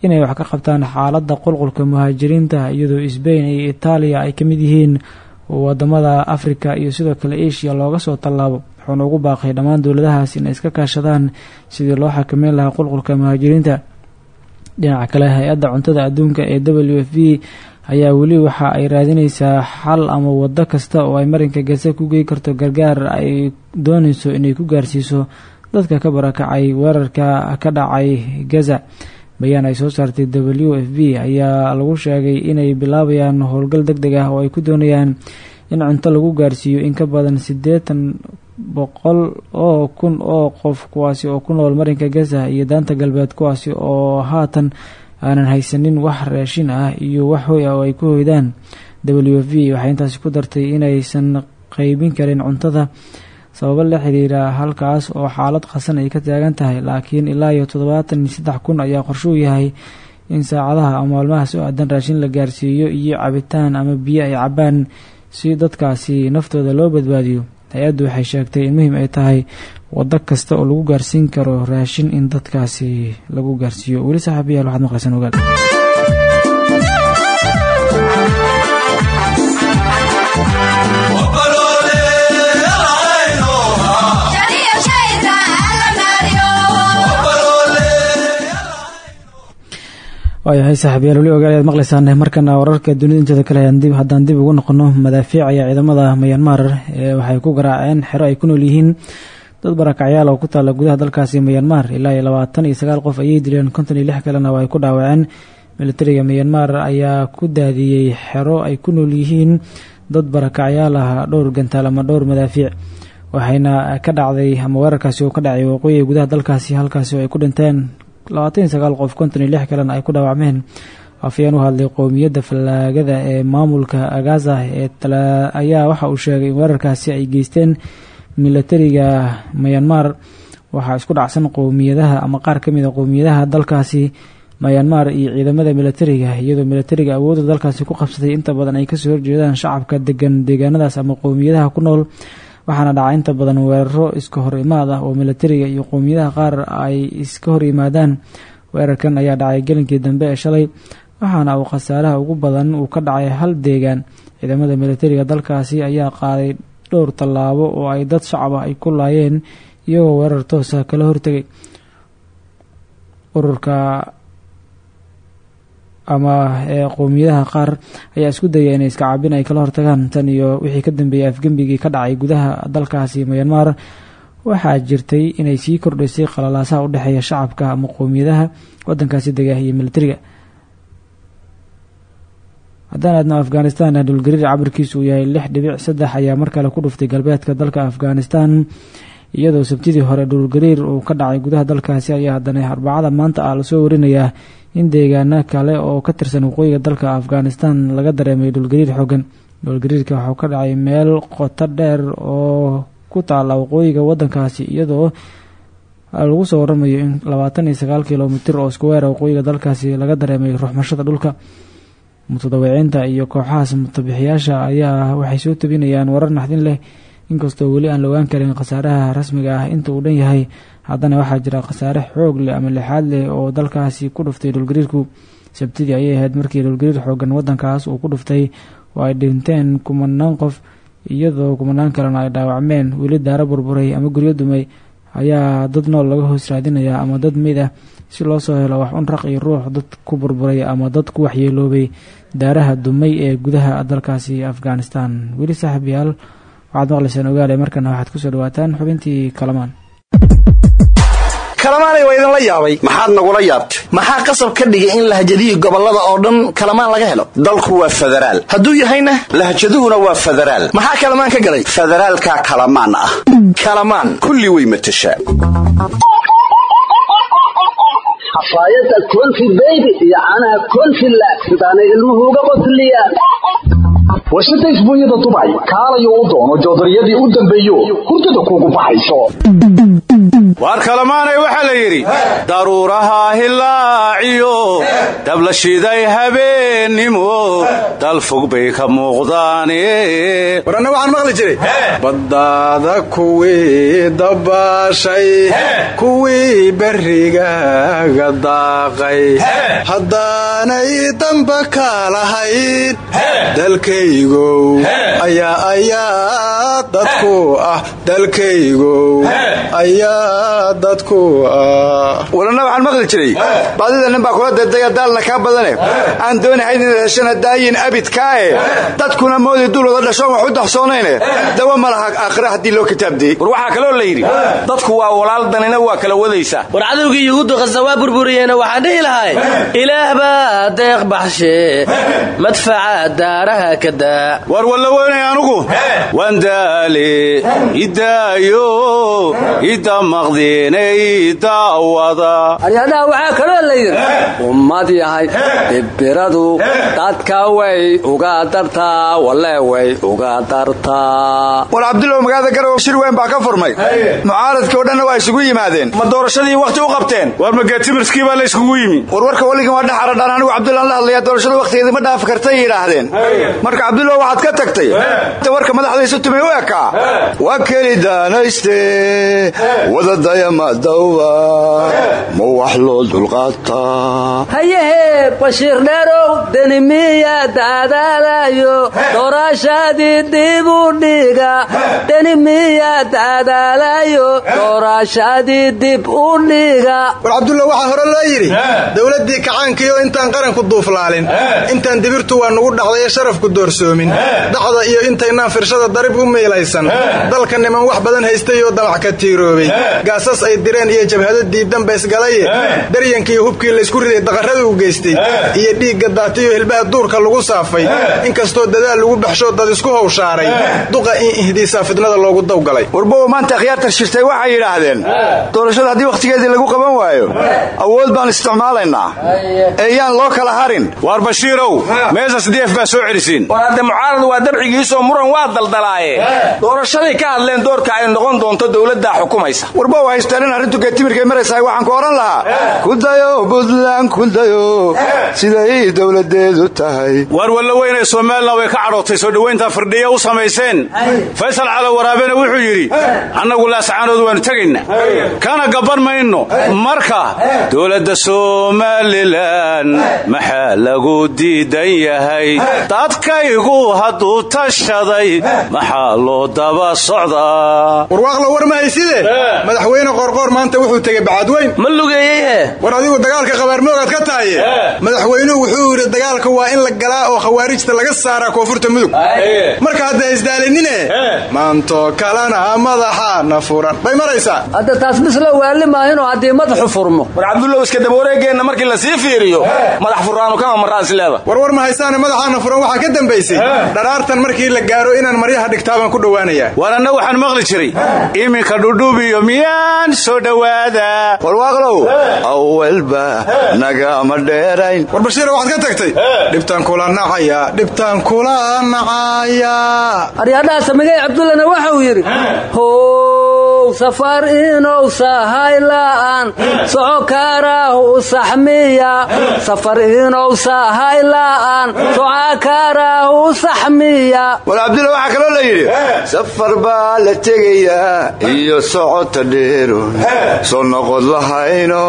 inay wax ka qabtaan xaaladda qulqulka muhaajiriinta iyadoo sbain iyo itaaliya ay ka mid yihiin waddamada africa iyo sidoo kale asia looga soo tallaabo. Wuxuuna ugu baaqay dhammaan dowladahaas inay iska kaashadaan sidii loo xakameyn lahaa qulqulka muhaajiriinta dhinaca kale hay'adda cuntada adduunka ee w f b ayaa weli waxa ay raadineysaa xal ama wado kasta oo ay marinka gaza ku gey karto gargaar ay dooneyso inay ku gaarsiiso dadka ka barakacay weerarka ka dhacay gaza. Bayaan ay soo saartay w f b ayaa lagu sheegay inay bilaabayaan howlgal deg deg ah oo ay ku doonayaan in cunto lagu gaarsiiyo in ka badan siddeetan boqol oo kun oo qof kuwaasi oo ku nool marinka gaza iyo daanta galbeed kuwaasi oo haatan aanan haysanin wax raashin ah iyo wax hoy ah oo ay ku hoydaan. W f waxay intaasi ku dartay inaysan qeybin karin cuntada sababo la xiriira halkaas oo xaalad qasan ay ka taagan tahay laakiin ilaa iyo toddobaatan iyo saddex kun ayaa qorshuu yahay in saacadaha ama maalmaha soo aadan raashin la gaarsiiyo iyo cabitaan ama biyo ay cabaan si dadkaasi naftooda loo badbaadiyo hay'addu waxay sheegtay in muhiim ay tahay wado kasta oo lagu gaarsiin karo raashin in dadkaasi lagu gaarsiiyo. Weli saaxiibayaal waxaad maqlaysaan ogaal waayahay saaxiibayaal weli ogaal ayaad maqlaysaan markana wararka dunida inteeda kale dib haddaan dib ugu noqono madaafiic ayaa ciidamada mayanmar ee waxay ku garaaceen xero ay ku nool yihiin. Dad barakacyaal oo ku taalla gudaha dalkaasi myanmar ilaa iyo labaatan iyo sagaal qof ayay dileen konton iyo lix kalena oo ay ku dhaawaceen. Militariga myanmar ayaa ku daadiyey xero ay ku nool yihiin. Dad barakacyaal ah dhowr gantaal ama dhowr madaafiic waxayna ka dhacday ama weerarkaasi oo ka dhacay waqooyiga gudaha dalkaasi halkaasi oo ay ku dhinteen labaatan iyo sagaal qof konton iyo lix kalena ay ku dhaawacmeen afayeen u hadlay qowmiyadda fallaagada ee maamulka agaza ee ayaa waxa uu sheegay in weerarkaasi ay geysteen militariga myanmar. Waxaa isku dhacsan qowmiyadaha ama qaar ka mid a qowmiyadaha dalkaasi myanmar iyo ciidamada militariga iyadoo militariga awoodda dalkaasi ku qabsatay. Inta badan ay ka soo horjeedaan shacabka degan deegaanadaas ama qowmiyadaha ku nool waxaana dhaca inta badan weeraro iska hor imaad ah oo militariga iyo qowmiyadaha qaar ay iska hor yimaadaan weerarkan ayaa dhacay gelinkii dambe ee shalay waxaana uu khasaaraha ugu badan uu ka dhacay hal deegaan. Ciidamada militariga dalkaasi ayaa qaaday dhowr tallaabo oo ay dad shacab ah ay ku laayeen iyagoo weerar toosa kala hortegay ururka ama ee qowmiyadaha qaar ayaa isku dayay inay iska caabin ay kala hortagaan. Tan iyo wixii ka dambeeyay afgembigii ka dhacay gudaha dalkaasi myanmar waxaa jirtay inay sii kordhaysay qalalaasaha u dhexeeya shacabka ama qowmiyadaha wadankaasi dega iyo militariga haddaan aadno afghanistan dhulgariir cabirkiisu uu yahay lix dhibic saddex ayaa mar kale ku dhuftay galbeedka dalka afghanistan. Iyadoo sabtidii hore dhulgariir uu ka dhacay gudaha dalkaasi ayaa haddana arbacada maanta ah la soo warinayaa in deegaano kale oo ka tirsan waqooyiga dalka afghanistan laga dareemay dhulgariir xoogan dhulgariirka waxuu ka dhacay meel qoto dheer oo ku taala waqooyiga wadankaasi iyadoo lagu soo waramayo in labaatan iyo sagaal kilomitir oo isku weera waqooyiga dalkaasi laga dareemay ruxmashada dhulka. Mutadawiciinta iyo kooxahaas mutabixiyaasha ayaa waxay soo tabinayaan warar naxdin leh inkastoo weli aan la ogaan karin khasaaraha rasmiga ah inta uu dhan yahay haddana waxaa jira khasaare xoog leh ama lixaad leh oo dalkaasi ku dhuftay dhulgariirku. Sabtidii ayay ahayd markii dhulgariir xoogan wadankaas uu ku dhuftay oo ay dhinteen kumanaan qof iyadoo kumanaan kalena ay dhaawacmeen. Weli daaro burburay ama guryo dumay ayaa dad nool laga hoos raadinayaa ama dad mid ah si loo soo helo wax un raq iyo ruux dad ku burburay ama dad ku waxyeeloobay daaraha dumay ee gudaha dalkaasi afghanistan. Weli saaxiib waxaad maqlaysaan ogaale markana waxaad ku soo dhawaataan xubintii kalamaan. Kalamaanay waa idinla yaabay. Maxaad nagula yaabtay? Maxaa qasab ka dhigay in lahjadihii gobollada oo dhan kalamaan laga helo? Dalku waa federaal. Hadduu yahayna? Lahjaduhuna waa federaal. Maxaa kalamaan ka galay? Federaalka kalamaan ah. Kalamaan. Kulli way matashaa xafaayadda konfi beybi iyo caanaha konfi laag. Sidaanay ilmuhu uga qosliyaan warshada isbuunyada dubay kaalayo u doono joodariyadii u dambeeyo hurdada kuugu baxayso. Waar kalamaanay waxaa la yidhi? Daruuraha hilaaciyo dabla shiday habeennimo dal fog bay ka muuqdaane. War anna waxaan maqli jiray. Baddaada kuwii dabaashay kuwii berrigaaga daaqay haddaanay damba ka lahayn dalkaygow. Ayaa ayaa dadku ah. Dalkaygow. Ayaa dadku ah. Waranna waxaan maqli jiray. Baadida nin baa kula dadaya daalna kaa badane. Aan doonahayn inaad heshana daayin abidkaae dadkuna moodi dulwada dhashoon wax u daxsoonayne dawa ma laha aakhira haddii loo kitaabdiyey war waxaa kaloo la yidhi dadku waa walaal danina waa kala wadaysaa war cadowgii yuhuuddu khasa waa burburiyeenna waxaan dhihi lahay ilaah baa deeq baxshe madfaca daaraha ka daa. War walla weynay anugu waan daale idaayo ida maqdeenay daawada. Aryadhaha waxaa kaloo la yidhi ummad yahay dibiradu dadka way uga dartaa walle way uga dartaa. War cabdulow magaalada garowe shir weyn baa ka furmay. Mucaaradkii oo dhanna waa isugu yimaadeen. Ma doorashadii wakhti u qabteen? War mageetimirskii baa la isugu yimi? War warka weligan waa dhexaradhaan anigu cabdullaan la hadlayaa doorashada wakhtigeedii ma dhaafi kartay yidhaahdeen. Marka cabdulow waxaad ka tagtay. Warka madaxdaysu tumay u ekaa waa keli daanayste wadadaya madawba ma wax loo dulqaataa hayahee bashiir dheerow deni miya daadaalayo doorashadii dib u dhiga. Deni miya daadaalayo doorashadii dib u dhiga hore loo yidhi dowladdii kacaankiioo intaan qaranku duuflaalin. Intaan dibirtu waa nugu dhacdaye sharafku doorso darsoomin dhacda iyo intaynaan firshada darib u miilaysan dalka niman wax badan haystay oo damac ka tiiroobay. Gaasas ay direen iyo jabhado diidan baysgalaye daryankii hubkii laysku riday daqarrada u geystay. Iyo dhiigga daatiyo hilbaha duurka lagu saafay. Inkastoo dadaal lagu baxshoo dad isku howshaaray duqa in ihdiisaa fidnada loogu dawgalay. Warbowa maanta akhyaarta shirtay waxay yidhaahdeen. Doorashada haddii wakhtigeedii lagu qaban waayo awood baan isticmaalaynaa ee yaan loo kala harin. Waar bashiirow meesas df baa soo celisiin war hadde mucaarad waa dabcigiisoo muran waa daldalaaye. Doorashaday ka hadleen doorka ay noqon doonto dowladdaa xukumaysa. Warbow haystaan in arrintu geetimirkay maraysahay waxaan ku odhan lahaa. Kudayo buntland kudayo siday dowladeedu tahay. Waar walla weynay somalilan way ka cadhootay soo dhowayntaa firdhiya u samayseen. Faysal calo waraabena wuxuu yidhi annagu laascaanood waannu tegaynaa. Kana gabban mayno. Marka dowladda somalilan maxaa lagu diidan yahay? Dadkaygu hadduu tashaday maxaa loo daba socdaa warwaaqla war ma hayside? Madaxweyne qoorqoor maanta wuxuu tegey bacadweyn ma lugeeyeyhe war adigu dagaalka qabaarmoogaad ka tahaye madaxweynuhu wuxuu yidhi dagaalka waa in la galaa oo khawaarijta laga saaraa koonfurta mudug. Marka hadda isdaalinine maantoo kalena madaxaana furan. Bay maraysaa? Hadda taas mislo waali maahinoo haddii madaxu furmo war cabdullow iska dabawareegeenna markii la sii fiiriyo. Madax furaanu kama maraan isleeda warwar ma haysaane madaxaana furan waxaa ka dambaysay. Dharaartan markii la gaaro inaan maryaha dhigtaabaan ku dhowaanayaa. War anna waxaan maqli jiray. Iminka dhudhubiyo miyaan soo dhowaada warwaaqlow awalba nagama dheerayn. War bashiira waxaad ka tagtay? Dhibtaan kula nacaya dhibtaan kula nacaya. Aryadhaha samigay cabdullana waxau yidhi how safar inow sahayla'an soco kaaraahu u saxmiya. Safar inow sahayla'an soca kaaraahu u saxmiya. War cabdulla waxaa kaloo la yidhi safar baa la tegayaa iyo socota dheero. Soo noqod lahayno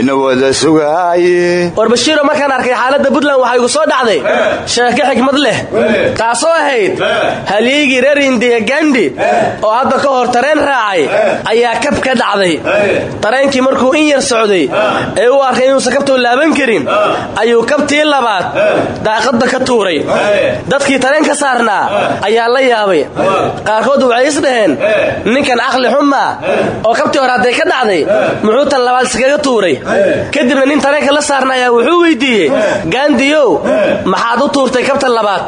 ina wada sugaaye war bashiiro markaan arkay xaaladda buntland waxaa igu soo dhacday. Sheeko xikmad leh. Taasoo ahayd halyeygii reer indiya gandi oo hadda ka hor tareen raacay ayaa kab ka dhacday. Tareenkii markuu in yar socday ee u arkay inuusan kabtuu laaban karin ayuu kabtii labaad daaqadda ka tuuray. Dadkii tareen ka saarnaa ayaa la yaabay. Qaarkood waxay is dhaheen ninkan caqli xunmaa oo kabtii hore hadday ka dhacday muxuu tan labaad iskaga tuuray. Kadibna nin tareenka la saarna ayaa wuxuu weydiiyey gaandiyow maxaad u tuurtay kabta labaad?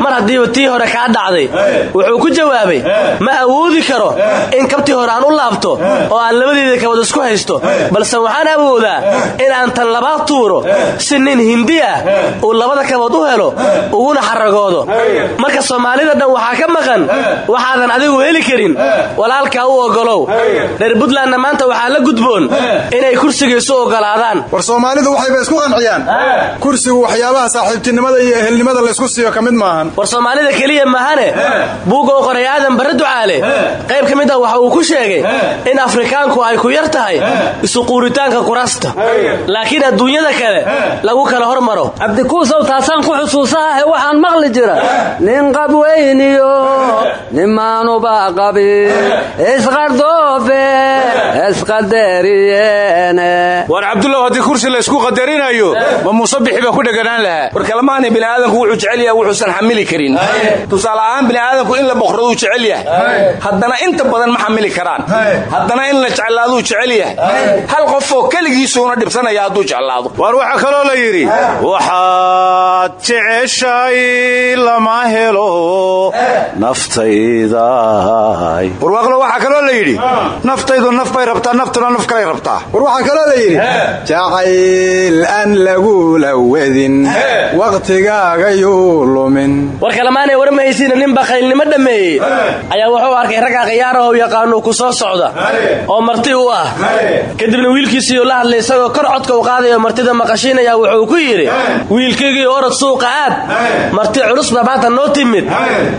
Mar haddiiba tii hore kaa dhacday. Wuxuu ku jawaabay ma awoodi karo in kabtii hore aan u laabto oo aan labadeeda kabad isku haysto. Balse waxaan awoodaa in aan tan labaad tuuro si nin hindi ah uu labada kabood u helo uguna xaragoodo. Marka soomaalida dhan waxaa ka maqan waxaadan adigu heli karin. Walaalkaa u ogolow. Reer buntlandna maanta waxaa la gudboon inay kursigiisu ogolaadaan. War soomaalidu waxayba isku qanciyaan. Kursigu waxyaabaha saaxiibtinimada iyo ehelnimada laysku siiyo ka mid maahan. War soomaalida keliya mahane buugoo qoray aadan barre ducaale. Qayb ka mid ah waxa uu ku sheegay in afrikaanku ay ku yar tahay isuquuritaanka laakiin adduunyada kale lagu kala hormaro. Cabdikuusow taasaan ku xusuusahahe waxaan maqli jira. Nin qabweyniyo nimaanuba qabin isqardoofe isqadariyene war cabdullow haddii kursi laysku qadarinayo ma muusabixi baa ku dheganaan lahaa? War kalamaani bini'aadanku wuxuu jecel yahay wuxuusan xamili karin. Tusaale ahaan bini'aadanku in la boqraduu jecel yahay. Haddana inta badan ma xamili karaan. Haddana in la jeclaaduu jecel yahay. Hal qofoo keligiisuuna dhibsanaya hadduu jeclaado. Waar waxaa kaloo la yidhi waxaad jeceshay lama helo naftayday warwaaqlo waxaa kaloo la yidhi naftaydu naf bay rabtaa naftuna naf kalay rabtaa. War waxaa kaloo la yidhi jacayl aan lagula wadin wakhtigaagayuu lumin war kalemaanay war ma haysiina nin bakaylnimo dhammeeyey ayaa wuxuu arkay ragga khiyaaraho yaqaanuu ku soo socda oo marti u ah. Kadibna wiilkiisiiyuu la hadlay isagoo kor codka u qaadayo martida maqashiinaya wuxuu ku yidhi wiilkaygii orod suuqa aad. Marti culus baa maanta noo timid.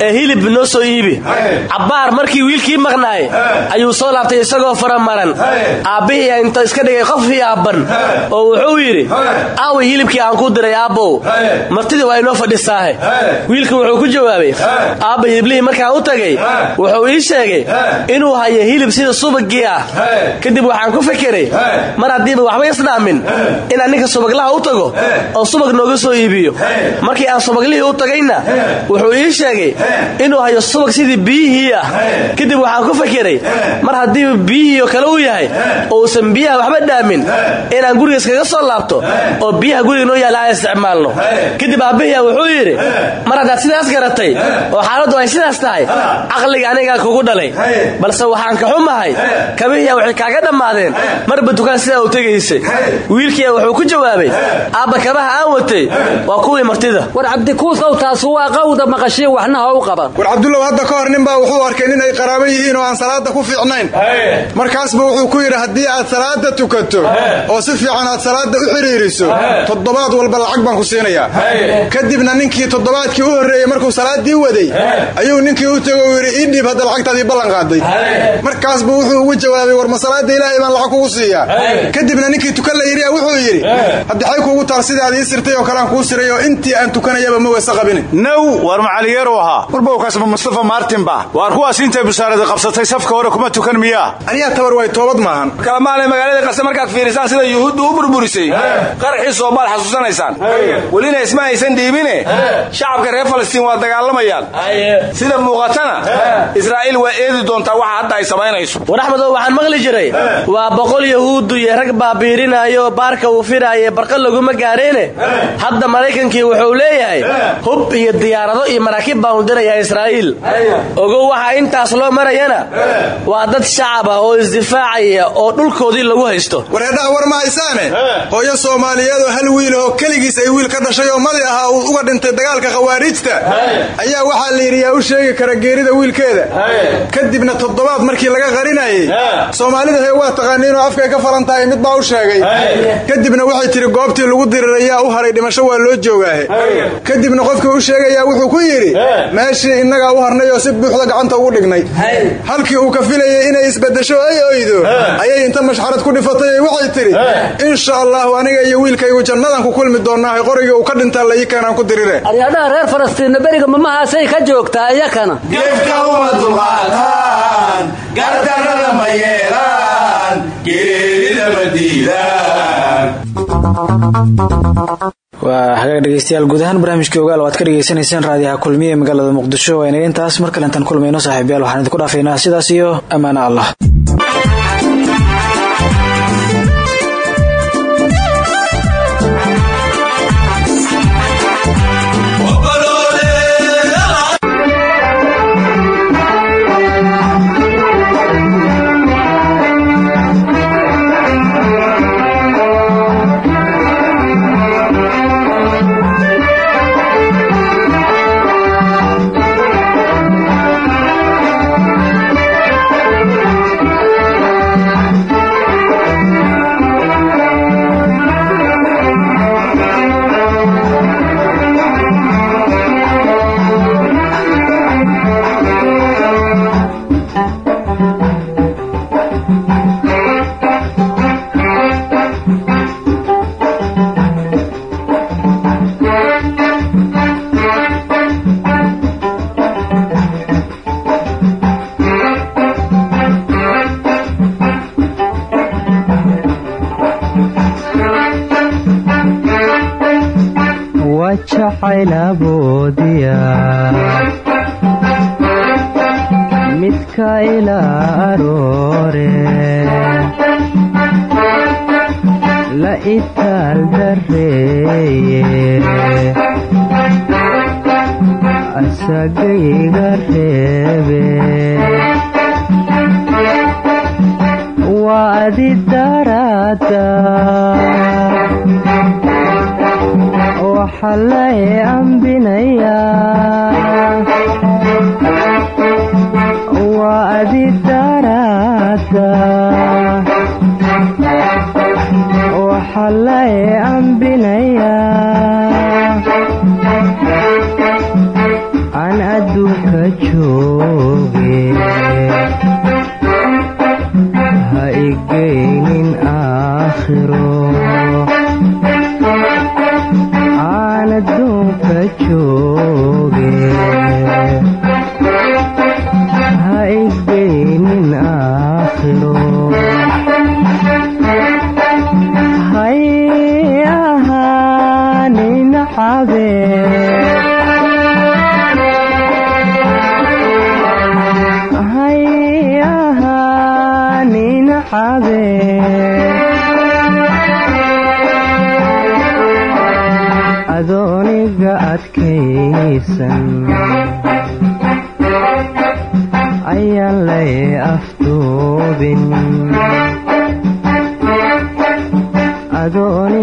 Ee hilib noo soo iibi. Cabbaar markii wiilkii maqnaay ayuu soo laabtay isagoo faramaran. Aabbihii inta iska dhigay qof yaaban oo wuxuu yidhi aaway hilibkii aan ku diray aabbow. Martidii waa inoo fadhisaahe. Wiilka wuxuu ku jawaabay aabba hiblihii markaan u tagay wuxuu ii sheegay inuu hayo hilib sida subagii ah. Kadib waxaan ku fekeray mar haddiiba waxba isdhaamin inaan ninka subaglaha u tago oo subag nooga soo iibiyo. Markii aan subaglihii u tagayna wuxuu ii sheegay inuu hayo subag sidii biyihii ah. Kadib waxaan ku fekeray mar haddiiba biyihii oo kale u yahay oo uusan biyaha waxba dhaamin. Inaan guriga iskaga soo laabto oo biyaha guriga noo yaalla aan isticmaalno. Kadib aabbahiya wuxuu yidhi mar haddaad sidaas garatay oo xaaladdu ay sidaas tahay caqliga anigaa kugu dhalay. Balse waxaan ka xumahay. Kabihiya waxay kaaga dhammaadeen. Marba dukaan sidaa u tegaysay. Wiilkiia wuxuu ku jawaabay aabba kabaha aan watay waa kuwii martida. War cabdikuusow taas waa qawda maqashiin waxna u qaban. War cabdullow hadda ka hor ninbaa wuxuu arkay nin ay qaraabo yihiin oo aan salaada ku fiicnayn. Markaasba wuxuu ku yidhi haddii aad salaada tukato oo si fiican aad salaada u xidhiiriso toddobaad walba lacag baan ku siinayaa kadibna ninkii toddobaadkii u horreeyey markuu salaadii waday ayuu ninkii u tego uu yidhi ii dhiib hadda lacagtaadii ballan qaaday markaasbu wuxuu ugu jawaabay war masalaada ilaahay baan lacag kugu siiyaa. Kadibna ninkii tukan la yidhi wuxuu yidhi haddixay kuugu taal sidaad ii sirtay oo kalean kuu siray oo intii aan tukanayaba ma weyse qabini naw waar macaliyeeru ahaa. Warbowkaasma mustafa maartin ba waar kuwaas intay busaarada qabsatay safka hore kuma tukan miyaa? Aniyaa tabar way toobad maahan. Kalamaanay magaalada qase markaad fiirisaan sida yuhuuddu u burburisay qaraxii soomaal xasuusanaysaan. Welina isma aysan dhiibine. Shacabka reer falastiin waa dagaalamayaan. Sida muuqatana israa'iil waa eedi doontaa waxa hadda ay samaynayso. War waxaan maqli jiray waa boqol yahuuddu iyo rag baabiirinaayo baarka uu firaaye barqa laguma gaadheene hadda maraykankii wuxuu leeyahay hub iyo diyaarado iyo maraakiib baanu dirayaa israa'iil. Ogow waxa intaas loo marayana waa dad shacab ah oo isdifaacaya oo dhulkoodii lagu haysto. Wareedhaha war ma haysaane? Hooyo soomaaliyeed oo hal wiil oo keligiis ay wiil ka dhashay oo madi ahaa uu uga dhintay dagaalka khawaarijta. Ayaa waxaa la yidhi yaa u sheegi kara geerida wiilkeeda. Kadibna toddobaad markii laga qarinayey soomaalida he waa taqaaniinoo afkay ka falan tahay mid baa u sheegay. Kadibna waxay tidhi goobtii lagu dirirayaa u haray dhimasho waa loo joogaahe kadibna qofkii u sheegayaa wuxuu ku yidhi meeshii innagaa u harnay oo si buuxda gacanta ugu dhignay. Halkii uu ka filayay inay isbaddesho ay oydo. Ayay inta mashxarad ku dhifatay waxay tidhi insha allahu aniga iyo wiilkaygu jannadan ku kulmi doonnaahay qorigii uu ka dhintaa la ii keenaan ku dirire aryadhaha reer falastiinna beriga mamahaasay ka joogtaa iyakana. Gefka uma dulqaataan gardarrada ma yeelaan diidaan waa hagaag dhegeystayaal guud ahaan barnaamijkii ogaal waad ka dhegeysanayseen raadiyaha kulmiye magaalada muqdisho. Waa inaga intaas mar kale intaan kulmayno saaxiibayaal waxaan idinku dhaafaynaa sidaas iyo ammaano allah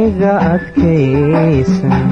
iga adkaysan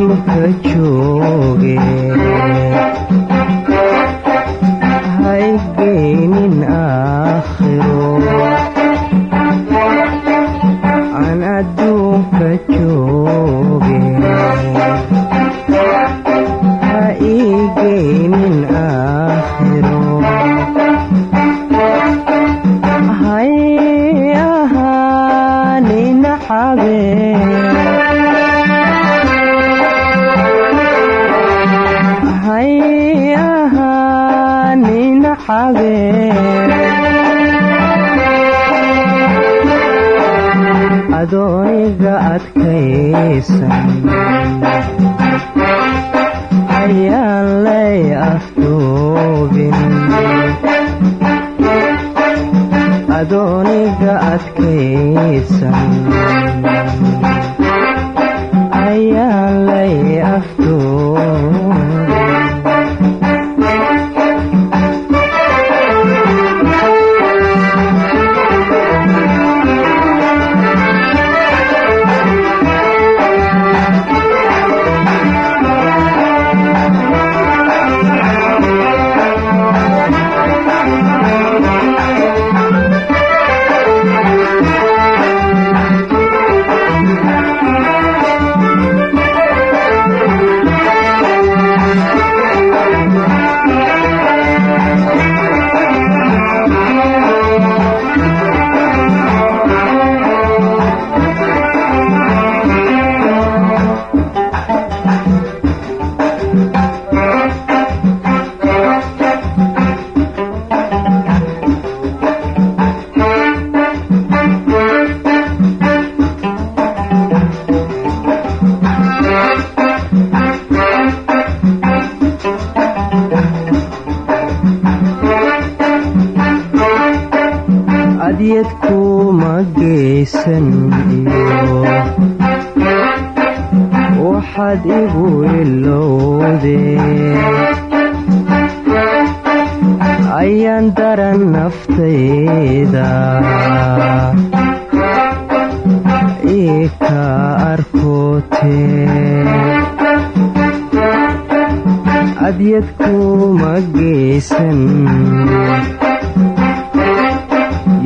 चुप चुप waxaad igu ilowde ayaan daran naftayda ii ka arkoote adyad kuma geysan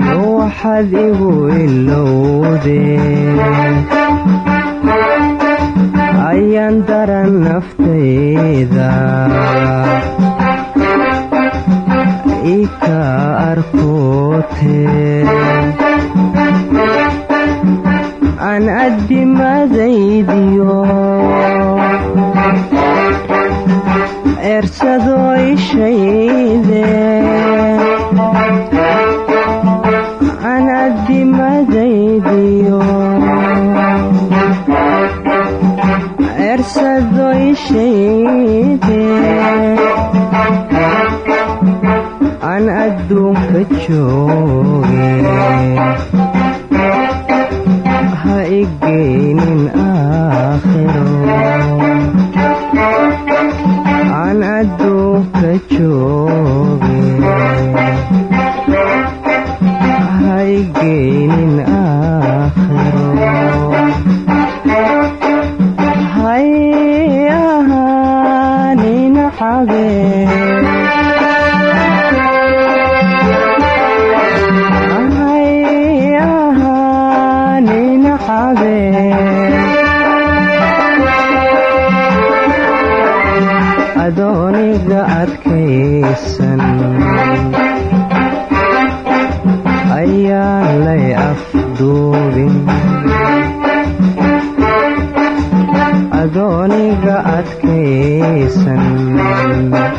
yo waxaad igu ilowde ayaan daran naftayda. Ika arkooteen aan addimadaydiyo eersadoo ishaydeen aan adduunka jooge ha igeynin aakhiro aan adduunka jooge ha igeynin aakhiro ahaanin adkaysan